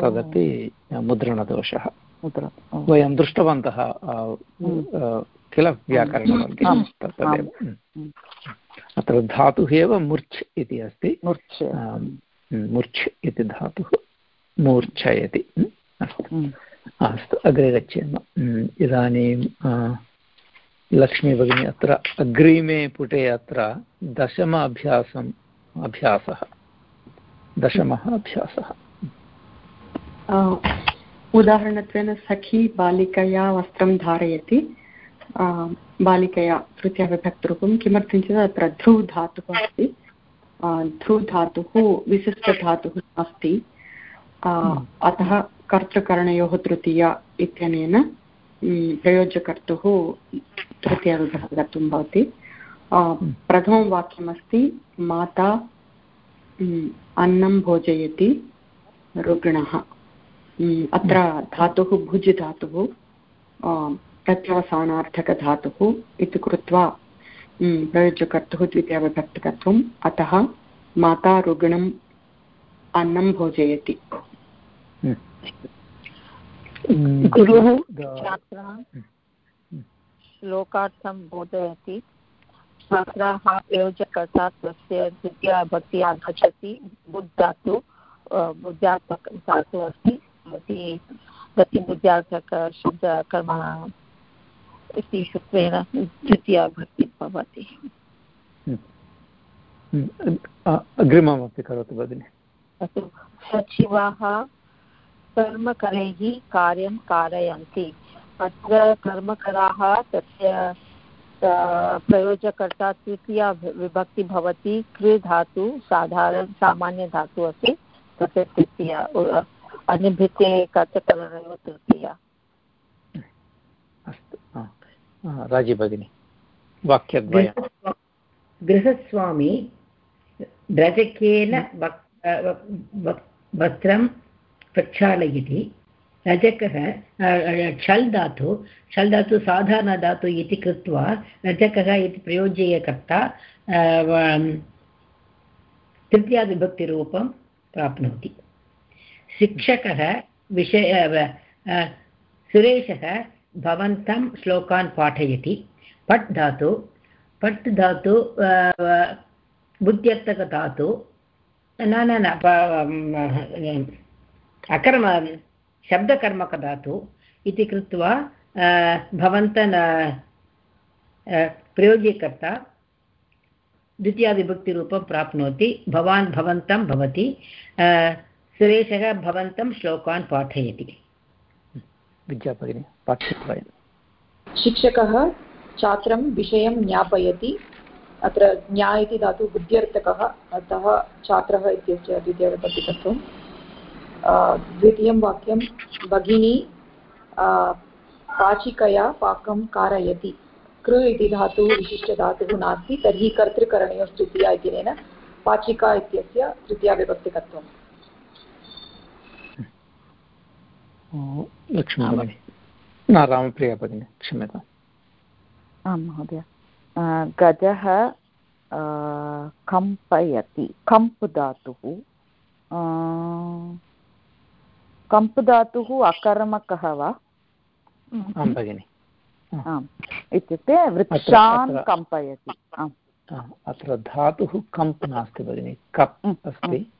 तदपि मुद्रणदोषः। वयं दृष्टवन्तः किल व्याकरणवर्गे तदेव। अत्र धातुः एव मुर्च् इति अस्ति। मुर्च्। इति धातुः मूर्छयति अस्तु। अस्तु अग्रे गच्छेम। इदानीं लक्ष्मीभगिनी अत्र अग्रिमे पुटे अत्र दशम अभ्यासम् अभ्यासः। दशमः अभ्यासः। उदाहरणत्वेन सखी बालिकया वस्त्रं धारयति। बालिकया तृतीयविभक्तिरूपं किमर्थं चेत् अत्र ध्रुव धातुः अस्ति। ध्रुव धातुः विशिष्टधातुः अस्ति। अतः कर्तृकरणयोः तृतीया इत्यनेन प्रयोज्यकर्तुः तृतीयविभक्तिकर्तुं भवति प्रथमं वाक्यमस्ति माता अन्नं भोजयति रुग्णः अत्र धातुः भुज् धातुः प्रत्यवसानार्थकधातुः इति कृत्वा प्रयोज्यकर्तुः द्वितीयविभक्तिकत्वम् अतः माता रुग्णम् अन्नं भोजयति गुरुः छात्रान् श्लोकार्थं बोधयति। छात्राः प्रयोजकर्ता तस्य द्वितीया भक्ति आगच्छति। बुद्धातु बुद्ध्यात्मक धातु अस्ति। भवति गतिबुद्ध्यार्थक इति सूत्रेण द्वितीया भक्ति भवति। अग्रिममपि करोतु भगिनि। अस्तु। सचिवाः कर्मकरैः कार्यं कारयन्ति। अत्र कर्मकराः तस्य प्रयोजकर्ता तृतीया विभक्ति भवति। कृ धातु साधारण सामान्यधातु अस्ति तस्य तृतीया अन्यभित्ते कर्तकरणयोः तृतीया। अस्तु राज़ी भगिनि वाक्यद्वयं। गृहस्वामी रजकेन वस्त्रं प्रक्षालयति। रजकः छल् धातु छल् धातु साधारणधातु इति कृत्वा रजकः इति प्रयोज्यकर्ता तृतीयाविभक्तिरूपं प्राप्नोति। शिक्षकः विषय सुरेशः भवन्तं श्लोकान् पाठयति। पट् धातु पट् धातु बुद्ध्यर्थकधातु, न न न अकर्म शब्दकर्मकधातु इति कृत्वा भवन्तन प्रयोज्यकर्ता द्वितीयाविभक्तिरूपं प्राप्नोति। भवान् भवन्तं भवति सुरेशः भवन्तं श्लोकान् पाठयति। शिक्षकः छात्रं विषयं ज्ञापयति। अत्र ज्ञा इति धातु बुद्ध्यर्थकः अतः छात्रः इत्यस्य द्वितीयविभक्तिकत्वं द्वितीयं वाक्यं भगिनी पाचिकया पाकं कारयति। कृ इति धातुः विशिष्टधातुः नास्ति तर्हि कर्तृकरणयोः तृतीया इत्यनेन पाचिका इत्यस्य लक्ष्मी न रामप्रिया भगिनी क्षम्यताम्। आं महोदय। गजः कम्पयति कम्प् धातुः कम्प् धातुः अकर्मकः वा? आं भगिनि। आम्। इत्युक्ते वृक्षान् कम्पयति। अत्र धातुः कम्प् नास्ति भगिनि कप् अस्ति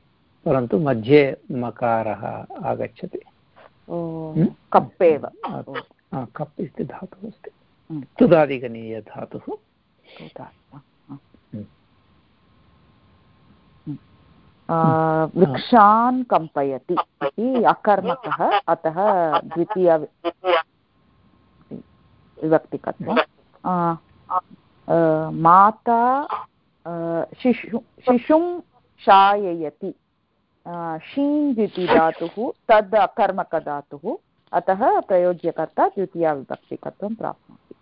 परन्तु मध्ये मकारः आगच्छति। कप् एव कप् इति धातुः अस्ति। तुदादिगणीयधातुः। वृक्षान् कम्पयति इति अकर्मकः अतः द्वितीय विभक्तिकत्वं माता शिशु शिशुं शाययति। शीङ् इति धातुः तद् अकर्मकधातुः अतः प्रयोज्यकर्ता द्वितीयाविभक्तिकत्वं प्राप्नोति।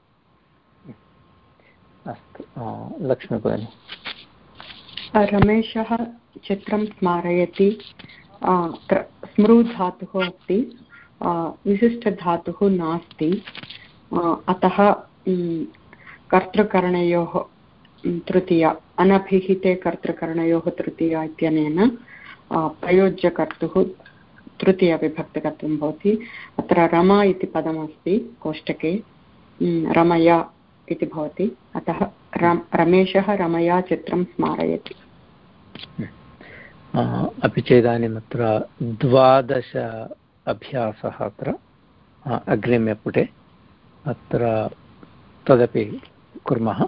अस्तु लक्ष्मीभगिनी। रमेशः चित्रं स्मारयति स्मृ धातुः अस्ति विशिष्टधातुः नास्ति अतः कर्तृकरणयोः तृतीया, अनभिहिते कर्तृकरणयोः तृतीया इत्यनेन प्रयोज्यकर्तुः तृतीयविभक्तिकत्वं भवति। अत्र रमा इति पदमस्ति, कोष्टके रमया इति भवति। अतः रमेशः रमया चित्रं स्मारयति। अपि च इदानीम् द्वादश अभ्यासः अत्र अग्रिमे पुटे अत्र तदपि कुर्मः।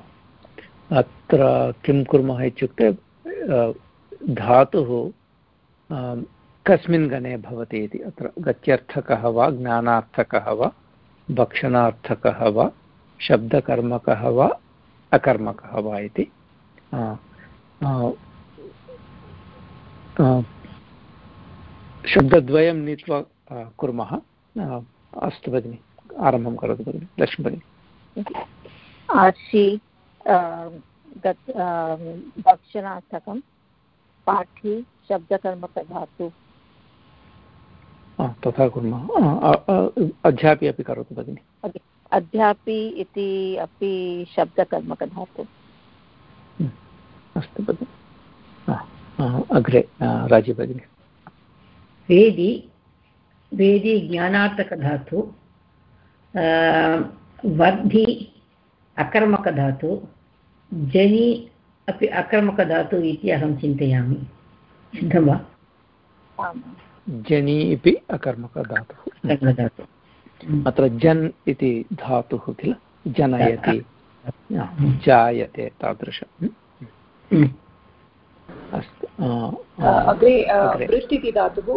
अत्र किं कुर्मः इत्युक्ते धातुः कस्मिन् गणे भवति इति। अत्र गत्यर्थकः वा, ज्ञानार्थकः वा, भक्षणार्थकः वा, शब्दकर्मकः वा, अकर्मकः वा इति। शब्दद्वयं नीत्वा कुर्मः। अस्तु भगिनि आरम्भं करोतु भगिनि लक्ष्मी भगिनि। आर्षि भक्षणार्थकं पाठी शब्दकर्मकधातु तथा कुर्मः। अध्यापि अपि करोतु भगिनि। अध्यापि इति अपि शब्दकर्मकधातु अस्तु भगिनि। अग्रे राज़ी भगिनि वेदि वेदि ज्ञानार्थकधातु वर्धि अकर्मकधातु जनि अपि अकर्मकधातु इति अहं चिन्तयामि। सिद्धं वा? जनि इति अकर्मकधातुः। अत्र जन् इति धातुः किल? जनयति। जायते तादृशम्। अस्तु अग्रे वृत् इति धातुः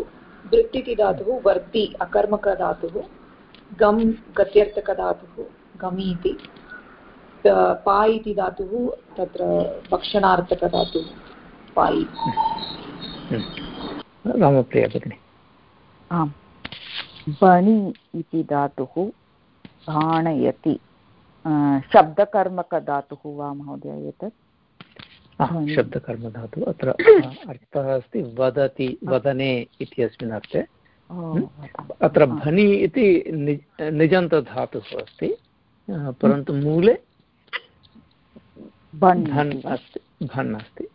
वृत् इति धातुः वर्ति अकर्मकधातुः गम् गत्यर्थकधातुः गमि इति। पा इति धातुः तत्र भक्षणार्थकधातुः पायि रामप्रिया भगिनि। आम्। बणि इति धातुः भाणयति शब्दकर्मकधातुः वा महोदय एतत्? शब्दकर्मधातु अत्र अर्थः अस्ति वदति वदने इत्यस्मिन् अर्थे। अत्र भनि इति निजन्तधातुः अस्ति परन्तु मूले भन् अस्ति। भन् अस्ति।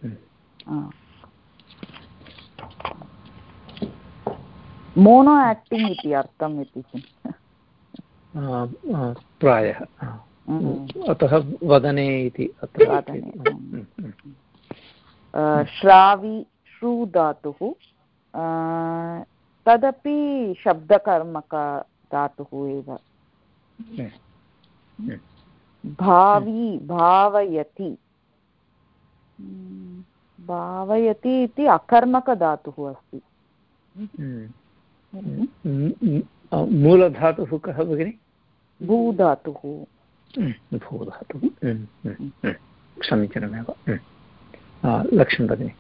मोनो आक्टिङ्ग् इति अर्थम् इति। प्रायः। अतः वदने इति श्रावि श्रू धातुः तदपि शब्दकर्मक धातुः एव। भावी भावयति। भावयति इति अकर्मकधातुः अस्ति। मूलधातुः कः भगिनि? भूधातुः। भूधातुः समीचीनमेव लक्ष्मी भगिनि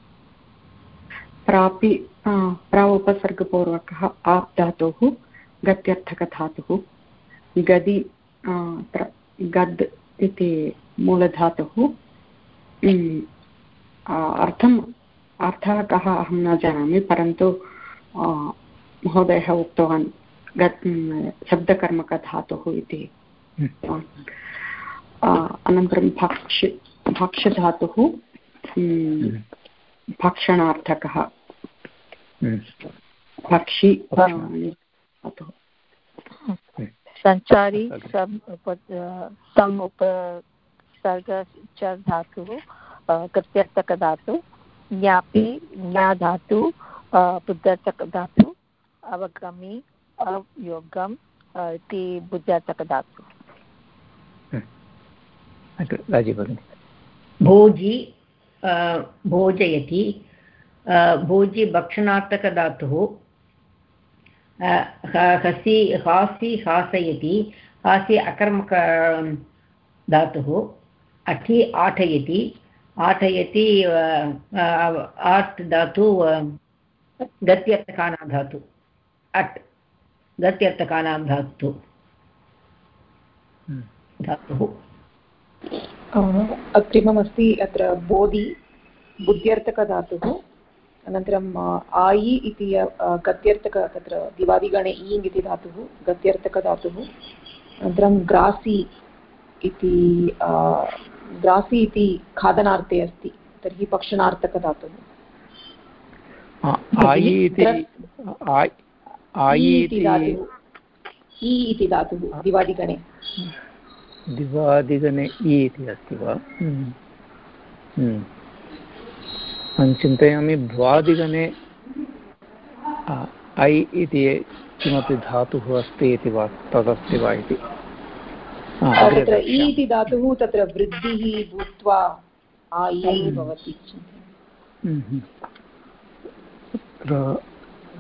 प्रापि प्रा उपसर्गपूर्वकः आप् धातुः गत्यर्थकधातुः गदि गद् इति मूलधातुः। अर्थम् अर्थः कः अहं न जानामि परन्तु महोदयः उक्तवान् गत् शब्दकर्मकधातुः इति। अनन्तरं भक्ष्य भक्ष्यधातुः भक्षणार्थकः भक्षि धातुः सञ्चारी सम् च धातुः कृत्यर्थकधातु ज्ञापि ज्ञाधातु बुद्ध्यर्थकधातु अवगमि अयोगम् इति बुद्ध्यर्थकधातु भोजि भोजयति। भोजि भक्षणार्थकधातुः हसि हासि हासयति। आसि अकर्मक धातुः अठि आठयति। आठयति आट् धातु गत्यर्थकानां धातु। अट् गत्यर्थकानां धातु। हम्म। धातुः। अग्रिममस्ति अत्र बोधि बुद्ध्यर्थकधातुः अनन्तरम् आयि इति गत्यर्थक तत्र दिवादिगणे ईङ् इति धातुः गत्यर्थकधातुः अनन्तरं ग्रासि इति ग्रासि इति खादनार्थे अस्ति तर्हि पक्षणार्थकधातुः इ इति धातुः दिवादिगणे। दिवादिगणे इ इति अस्ति वा? हम्म। हम्म। अहं चिन्तयामि भ्वादिगणे ऐ इति किमपि धातुः अस्ति इति वा तदस्ति वा इति? तत्र इ इति धातुः तत्र वृद्धिः भूत्वा भवति तत्र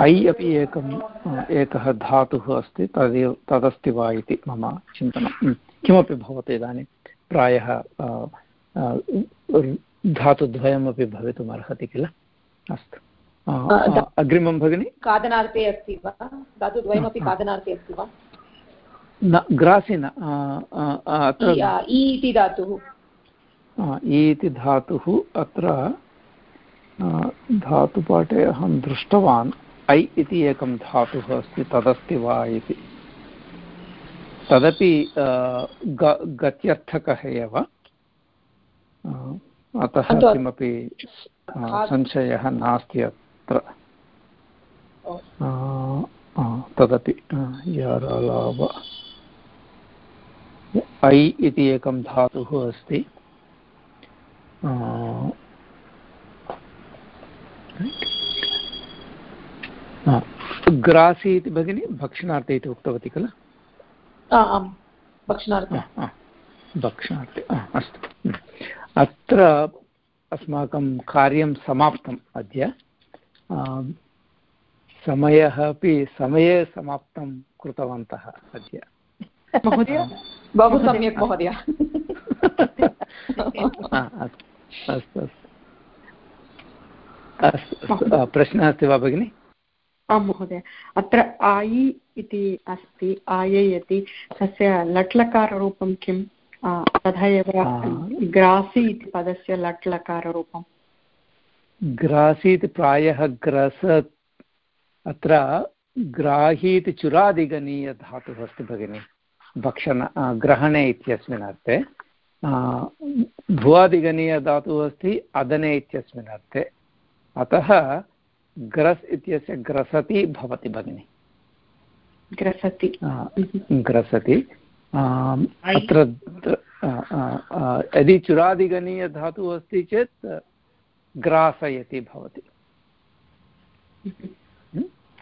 ऐ अपि एकम् एकः धातुः अस्ति तदेव तदस्ति वा इति मम चिन्तनं किमपि भवति इदानीं प्रायः धातुद्वयमपि भवितुम् अर्हति किल? अस्तु। अग्रिमं भगिनि? खादनार्थे अस्ति वा? धातुद्वयमपि खादनार्थे अस्ति वा? न ग्रासि न इति धातुः। इति धातुः अत्र धातुपाठे अहं दृष्टवान्। ऐ इति एकं धातुः अस्ति तदस्ति वा इति। तदपि गत्यर्थकः एव। अतः किमपि संशयः नास्ति अत्र। तदपि यारालाव। ऐ इति एकं धातुः अस्ति। ग्रासि इति भगिनी भक्षणार्थे इति उक्तवती किल आम् भक्षणार्थे भक्षणार्थे अस्तु अत्र अस्माकं कार्यं समाप्तम् अद्य समयः अपि समये समाप्तं कृतवन्तः अद्य महोदय बहु सम्यक् महोदय अस्तु अस्तु प्रश्नः अस्ति वा भगिनि आं महोदय अत्र आयि इति अस्ति आययति। तस्य लट्लकाररूपं किम् तथा एव ग्रासि इति पदस्य लट् लकाररूपं ग्रासि इति प्रायः ग्रस अत्र ग्राही इति चुरादिगणीयधातुः अस्ति भगिनि। भक्षण ग्रहणे इत्यस्मिन् अर्थे। भुवादिगणीयधातुः अस्ति अदने इत्यस्मिन् अर्थे। अतः ग्रस् इत्यस्य ग्रसति भवति भगिनि। ग्रसति। ग्रसति। अत्र यदि चुरादिगणीयधातुः अस्ति चेत् ग्रासयति भवति।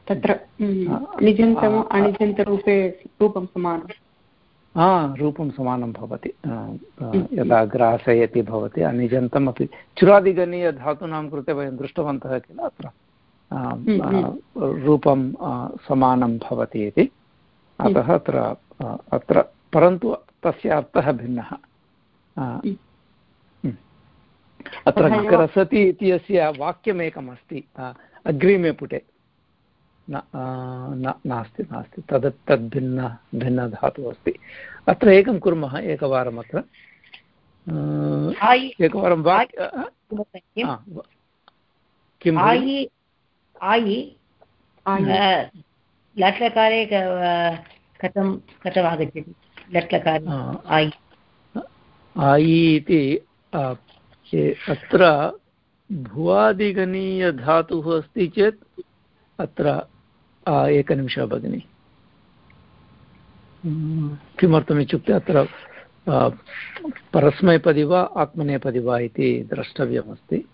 तत्र निजन्तम् अणिजन्तरूपे रूपं समानं हा रूपं समानं भवति। यदा ग्रासयति भवति अनिजन्तम् अपि चुरादिगणीयधातूनां कृते वयं दृष्टवन्तः किल अत्र? रूपं समानं भवति इति। अतः अत्र अत्र परन्तु तस्य अर्थः भिन्नः। अत्र ग्रसति इत्यस्य वाक्यमेकमस्ति। अग्रिमे पुटे। न नास्ति नास्ति। तद् तद्भिन्न भिन्नधातुः अस्ति। अत्र एकं कुर्मः एकवारम् अत्र। एकवारं वाक्य किम् आयि। लट्लकारे कथं कथम् आगच्छति? लट्लकार आयि। आयि इति अत्र भुवादिगणीयधातुः अस्ति चेत् अत्र एकनिमिषः भगिनि। किमर्थमित्युक्ते अत्र परस्मैपदि वा आत्मनेपदि वा इति द्रष्टव्यमस्ति।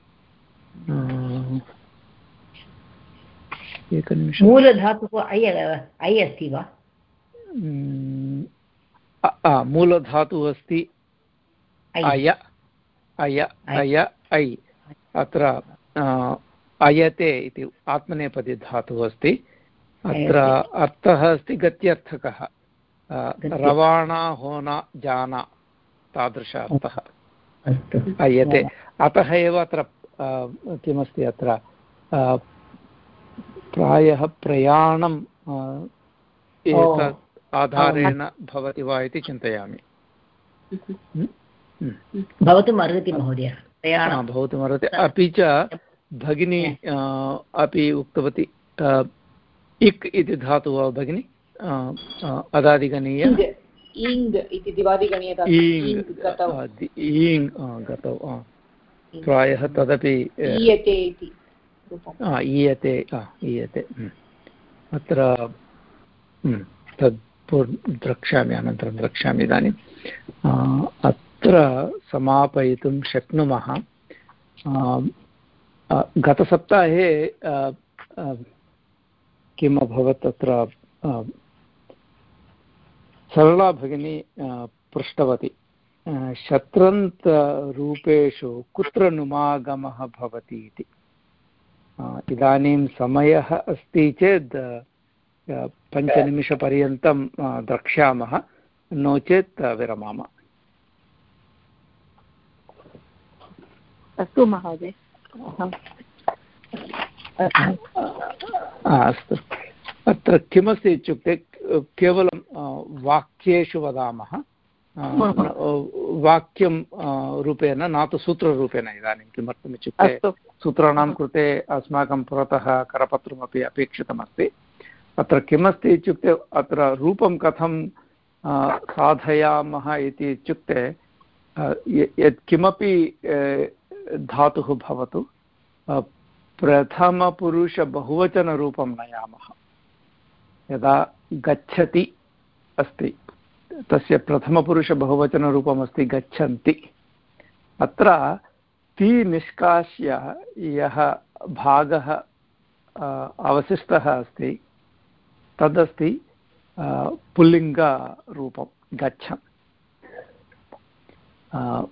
एकनिमिषं मूलधातुः ऐ ऐ अस्ति वा? मूलधातुः अस्ति। अय अय अय ऐ। अत्र अयते इति आत्मनेपदी धातुः अस्ति। अत्र अर्थः अस्ति गत्यर्थकः। रवाणा होना जाना तादृश अर्थः। अयते। अतः एव अत्र किमस्ति अत्र? प्रायः प्रयाणं एतत् आधारेण भवति वा इति चिन्तयामि। भवतुम् अर्हति महोदय भवितुमर्हति अपि च भगिनी अपि उक्तवती इक् इति धातुः वा भगिनि? अदादिगणीय ईङ् गतौ। प्रायः तदपि ईयते ईयते अत्र तद् द्रक्ष्यामि, अनन्तरं द्रक्ष्यामि इदानीम् अत्र समापयितुं शक्नुमः। गतसप्ताहे किम् अभवत् तत्र सरला भगिनी पृष्टवती। शत्रन्तरूपेषु कुत्र नुमागमः भवति इति इदानीं समयः अस्ति चेत् पञ्चनिमिषपर्यन्तं द्रक्ष्यामः नो चेत् विरमामः। अस्तु महोदय। अस्तु। अत्र किमस्ति इत्युक्ते केवलं वाक्येषु वदामः। वाक्यं रूपेण न तु सूत्ररूपेण इदानीं किमर्थम् इत्युक्ते सूत्राणां कृते अस्माकं पुरतः करपत्रमपि अपेक्षितमस्ति। अत्र किमस्ति इत्युक्ते अत्र रूपं कथं साधयामः इति इत्युक्ते यत्किमपि धातुः भवतु प्रथमपुरुषबहुवचनरूपं नयामः। यदा गच्छति अस्ति। तस्य प्रथमपुरुषबहुवचनरूपमस्ति गच्छन्ति। अत्र ति निष्कास्य यः भागः अवशिष्टः अस्ति, तदस्ति पुल्लिङ्गरूपं गच्छन्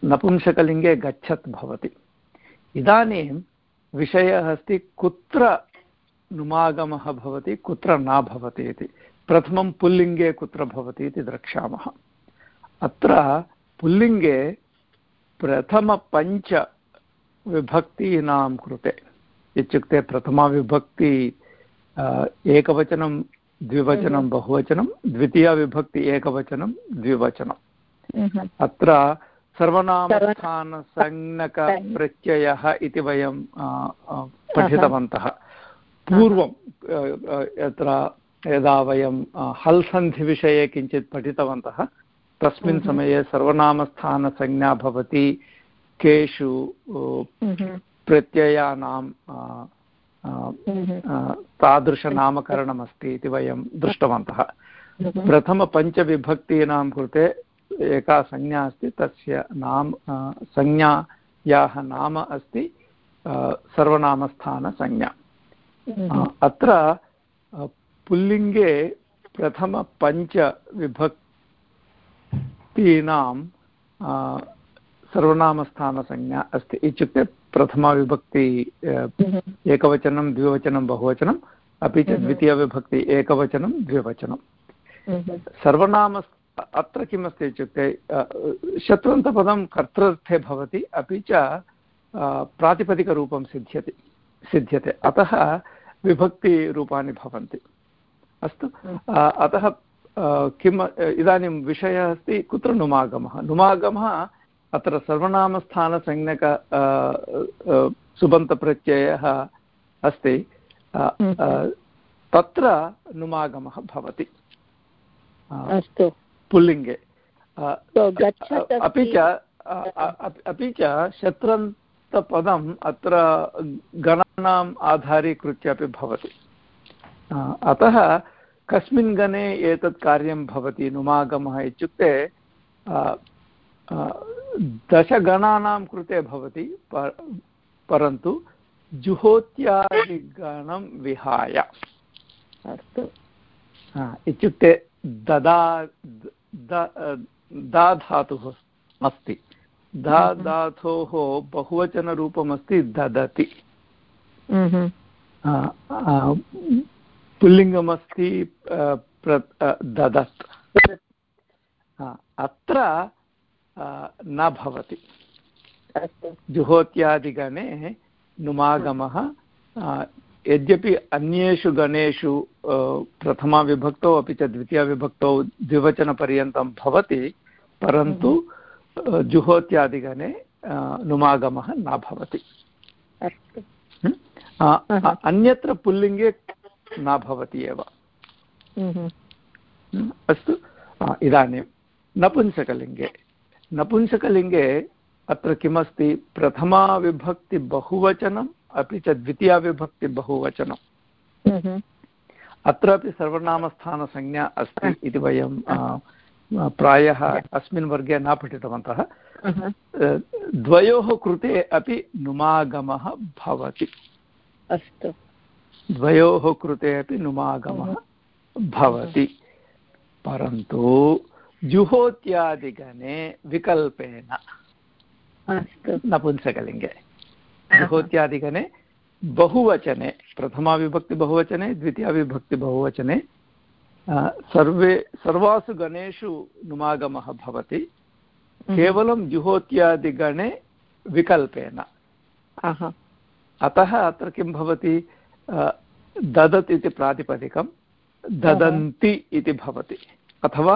नपुंसकलिङ्गे गच्छत् भवति। इदानीं विषयः अस्ति, कुत्र नुमागमः भवति, कुत्र न भवति इति। प्रथमं पुल्लिङ्गे कुत्र भवति इति द्रक्ष्यामः। अत्र पुल्लिङ्गे प्रथमपञ्चविभक्तीनां कृते इत्युक्ते प्रथमाविभक्ति एकवचनं द्विवचनं बहुवचनं द्वितीयविभक्ति एकवचनं द्विवचनम् अत्र सर्वनामस्थानसंज्ञकप्रत्ययः इति वयं पठितवन्तः। पूर्वं यत्र यदा वयं हल् सन्धिविषये किञ्चित् पठितवन्तः तस्मिन् समये सर्वनामस्थानसंज्ञा भवति केषु प्रत्ययानां तादृशनामकरणमस्ति इति वयं दृष्टवन्तः। प्रथमपञ्चविभक्तीनां कृते एका संज्ञा अस्ति तस्य नाम संज्ञायाः नाम अस्ति सर्वनामस्थानसंज्ञा। अत्र पुल्लिङ्गे प्रथमपञ्चविभक्तीनां सर्वनामस्थानसंज्ञा अस्ति इत्युक्ते प्रथमाविभक्ति एकवचनं द्विवचनं बहुवचनम् अपि च द्वितीयविभक्ति एकवचनं द्विवचनं। सर्वनाम अत्र किमस्ति इत्युक्ते शत्रन्तपदं कर्तृर्थे भवति अपि च प्रातिपदिकरूपं सिद्ध्यति सिद्ध्यते। अतः विभक्तिरूपाणि भवन्ति। अस्तु। अतः किम् इदानीं विषयः अस्ति कुत्र नुमागमः? नुमागमः अत्र सर्वनामस्थानसंज्ञक सुबन्तप्रत्ययः अस्ति। तत्र नुमागमः भवति। अस्तु। पुल्लिङ्गे। अपि च अपि च शत्रन्तपदम् अत्र गणानाम् आधारीकृत्य अपि भवति। अतः कस्मिन् गणे एतत् कार्यं भवति नुमागमः इत्युक्ते दशगणानां कृते भवति पर, परन्तु जुहोत्यादिगणं विहाय। अस्तु। इत्युक्ते ददा दा धातुः अस्ति। दा धातोः बहुवचनरूपमस्ति ददति। पुल्लिङ्गमस्ति ददत्। अत्र न भवति। जुहोत्यादिगणे नुमागमः यद्यपि अन्येषु गणेषु प्रथमाविभक्तौ अपि च द्वितीयाविभक्तौ द्विवचनपर्यन्तं भवति परन्तु जुहोत्यादिगणे नुमागमः न भवति। अन्यत्र पुल्लिङ्गे न भवति एव। अस्तु। इदानीं नपुंसकलिङ्गे। नपुंसकलिङ्गे अत्र किमस्ति? प्रथमाविभक्तिबहुवचनम् अपि च द्वितीयाविभक्तिबहुवचनम् अत्रापि सर्वनामस्थानसंज्ञा अस्ति इति वयं प्रायः अस्मिन् वर्गे न पठितवन्तः। द्वयोः कृते अपि नुमागमः भवति। अस्तु। द्वयोः कृते अपि नुमागमः भवति। परन्तु जुहोत्यादिगणे विकल्पेन नपुंसकलिङ्गे। जुहोत्यादिगणे बहुवचने प्रथमाविभक्तिबहुवचने द्वितीयाविभक्तिबहुवचने सर्वे सर्वासु गणेषु नुमागमः भवति। केवलं जुहोत्यादिगणे विकल्पेन। अतः अत्र किं भवति? ददत् इति प्रातिपदिकं ददन्ति इति भवति अथवा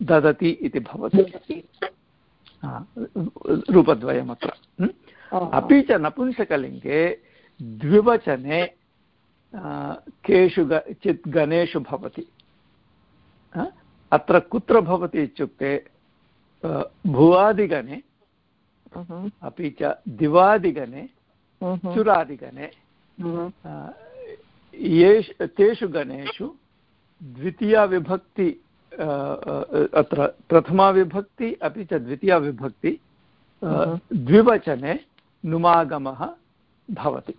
ददति इति भवति। रूपद्वयमत्र। अपि च नपुंसकलिङ्गे द्विवचने केषु ग चित् गणेषु भवति। अत्र कुत्र भवति इत्युक्ते भुवादिगणे अपि च दिवादिगणे चुरादिगणे येष् तेषु गणेषु द्वितीयाविभक्ति अत्र प्रथमाविभक्ति अपि च द्वितीयाविभक्ति द्विवचने नुमागमः भवति।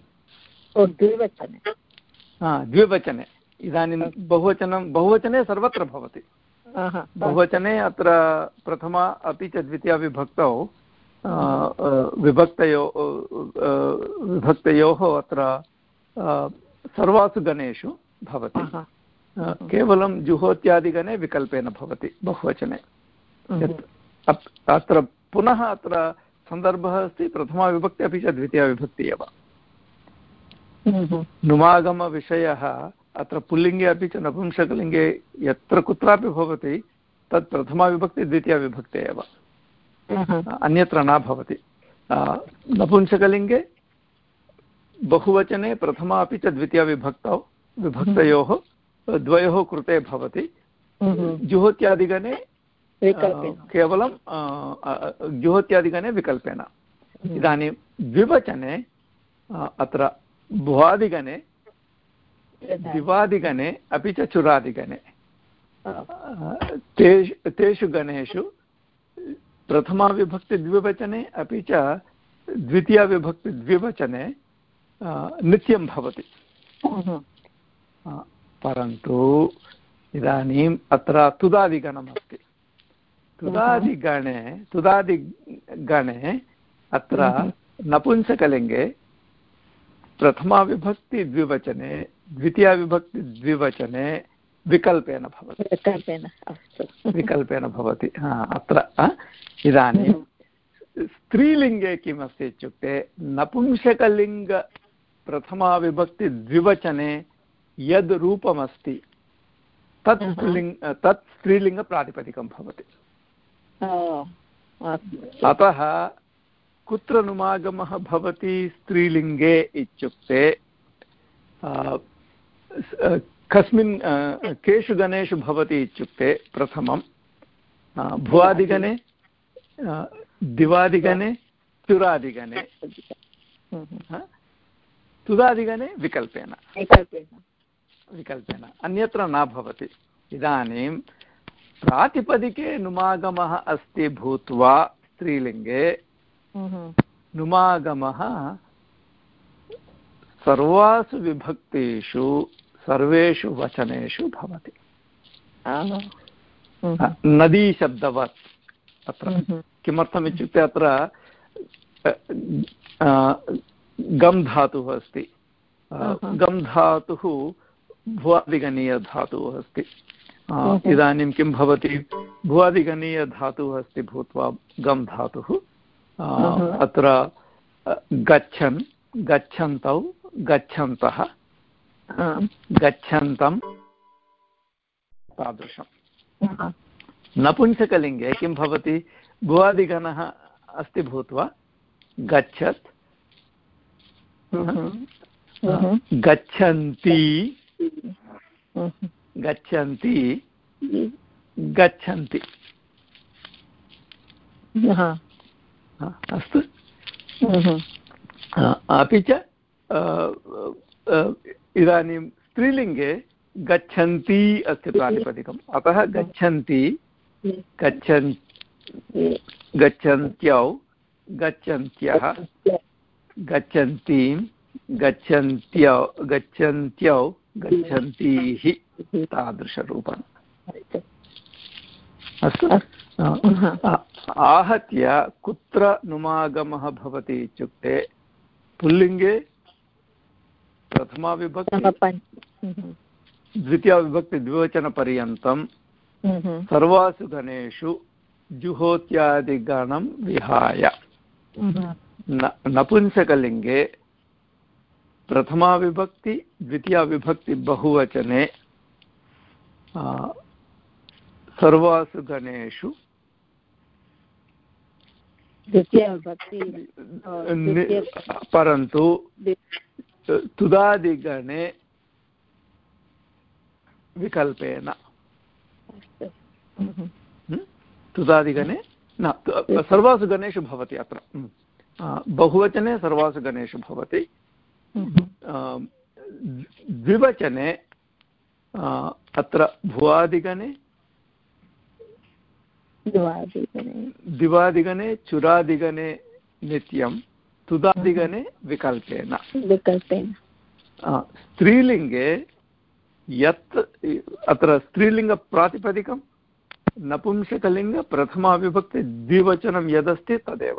द्विवचने। द्विवचने। इदानीं बहुवचनं बहुवचने सर्वत्र भवति। बहुवचने अत्र प्रथमा अपि च द्वितीयाविभक्तौ विभक्तयो विभक्तयोः अत्र सर्वासु गणेषु भवति। केवलं जुहोत्यादिगणे विकल्पेन भवति बहुवचने। अत्र पुनः अत्र सन्दर्भः अस्ति प्रथमाविभक्ति अपि च द्वितीयाविभक्ति एव। नुमागमविषयः अत्र पुल्लिङ्गे अपि च नपुंसकलिङ्गे यत्र कुत्रापि भवति तत् प्रथमाविभक्ति द्वितीयाविभक्ति एव। अन्यत्र न भवति. नपुंसकलिङ्गे बहुवचने प्रथमा अपि च द्वितीयविभक्तौ विभक्तयोः द्वयोः कृते भवति. जुहोत्यादिगणे केवलं जुहोत्यादिगणे विकल्पेन. इदानीं द्विवचने अत्र भुवादिगणे दिवादिगणे अपि च चुरादिगणे. तेषु तेषु गणेषु प्रथमाविभक्तिद्विवचने अपि च द्वितीयाविभक्तिद्विवचने नित्यं भवति। परन्तु इदानीम् अत्र तुदादिगणमस्ति। तुदादिगणे तुदादिगणे अत्र नपुंसकलिङ्गे प्रथमाविभक्तिद्विवचने द्वितीयाविभक्तिद्विवचने विकल्पेन भवति। विकल्पेन अस्तु। विकल्पेन भवति। अत्र इदानीं स्त्रीलिङ्गे किमस्ति इत्युक्ते नपुंसकलिङ्ग प्रथमाविभक्ति यद् रूपमस्ति तत् लिङ् तत् स्त्रीलिङ्गप्रातिपदिकं भवति। अतः कुत्र नुमागमः भवति स्त्रीलिङ्गे इत्युक्ते कस्मिन् केषु गणेषु भवति इत्युक्ते प्रथमं भुवादिगणे दिवादिगणे चुरादिगणे तुदादिगणे विकल्पेन। विकल्पेन। अन्यत्र न भवति। इदानीं प्रातिपदिके नुमागमः अस्ति भूत्वा स्त्रीलिङ्गे। नुमागमः सर्वासु विभक्तिषु सर्वेषु वचनेषु भवति। नदीशब्दवत् अत्र। किमर्थमित्युक्ते अत्र गम् धातुः अस्ति। गम् धातुः भुवादिगणीयधातुः अस्ति। इदानीं किं भवति? भुवादिगणीयधातुः अस्ति भूत्वा गम् धातुः। अत्र गच्छन् गच्छन्तौ गच्छन्तः। गच्छन्तं तादृशं। नपुंसकलिङ्गे किं भवति? भुवादिगणः अस्ति भूत्वा गच्छत्। गच्छन्ति। गच्छन्ति। गच्छन्ति। अस्तु। अपि च इदानीं स्त्रीलिङ्गे गच्छन्ति अस्ति प्रातिपदिकम् अतः गच्छन्ति गच्छन् गच्छन्त्यौ गच्छन्त्यः गच्छन्तीं गच्छन्त्यौ गच्छन्त्यौ गच्छन्तीः तादृशरूपम्। अस्तु। आहत्य कुत्र नुमागमः भवति इत्युक्ते पुल्लिङ्गे प्रथमाविभक्ति द्वितीयाविभक्तिद्विवचनपर्यन्तं सर्वासु गणेषु जुहोत्यादिगणं विहाय। नपुंसकलिङ्गे प्रथमाविभक्ति द्वितीयाविभक्ति बहुवचने सर्वासु गणेषु परन्तु तुदादिगणे विकल्पेन। तुदादिगणे न सर्वासु गणेषु भवति अत्र। बहुवचने सर्वासु गणेषु भवति द्विवचने अत्र भुवादिगणे। दिवादिगणे। चुरादिगणे नित्यं तुदादिगणे विकल्पेन। विकल्पेन। स्त्रीलिङ्गे यत् अत्र स्त्रीलिङ्गप्रातिपदिकं नपुंसकलिङ्ग प्रथमाविभक्ति द्विवचनं यदस्ति तदेव।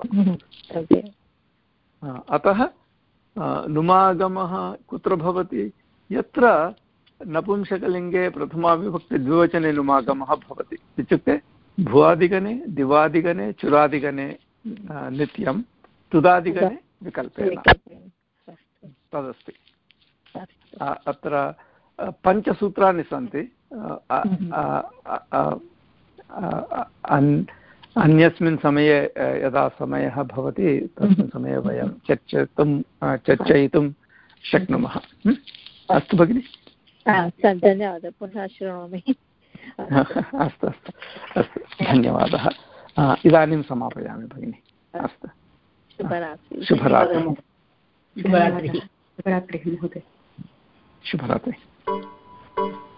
अतः नुमागमः कुत्र भवति? यत्र नपुंसकलिङ्गे प्रथमाविभक्तिद्विवचने नुमागमः भवति। इत्युक्ते भुवादिगणे दिवादिगणे चुरादिगणे नित्यं तुदादिगणे विकल्पेन। तदस्ति। अत्र पञ्चसूत्राणि सन्ति। अन्यस्मिन् समये यदा समयः भवति तस्मिन् समये वयं चर्चितुं चर्चयितुं शक्नुमः। अस्तु। भगिनि। धन्यवादः। पुनः शृणोमि अस्तु अस्तु। अस्तु। धन्यवादः। इदानीं समापयामि भगिनि। अस्तु। शुभरात्रिः। शुभरात्रि। शुभरात्रिः। शुभरात्रिः। महोदय शुभरात्रिः।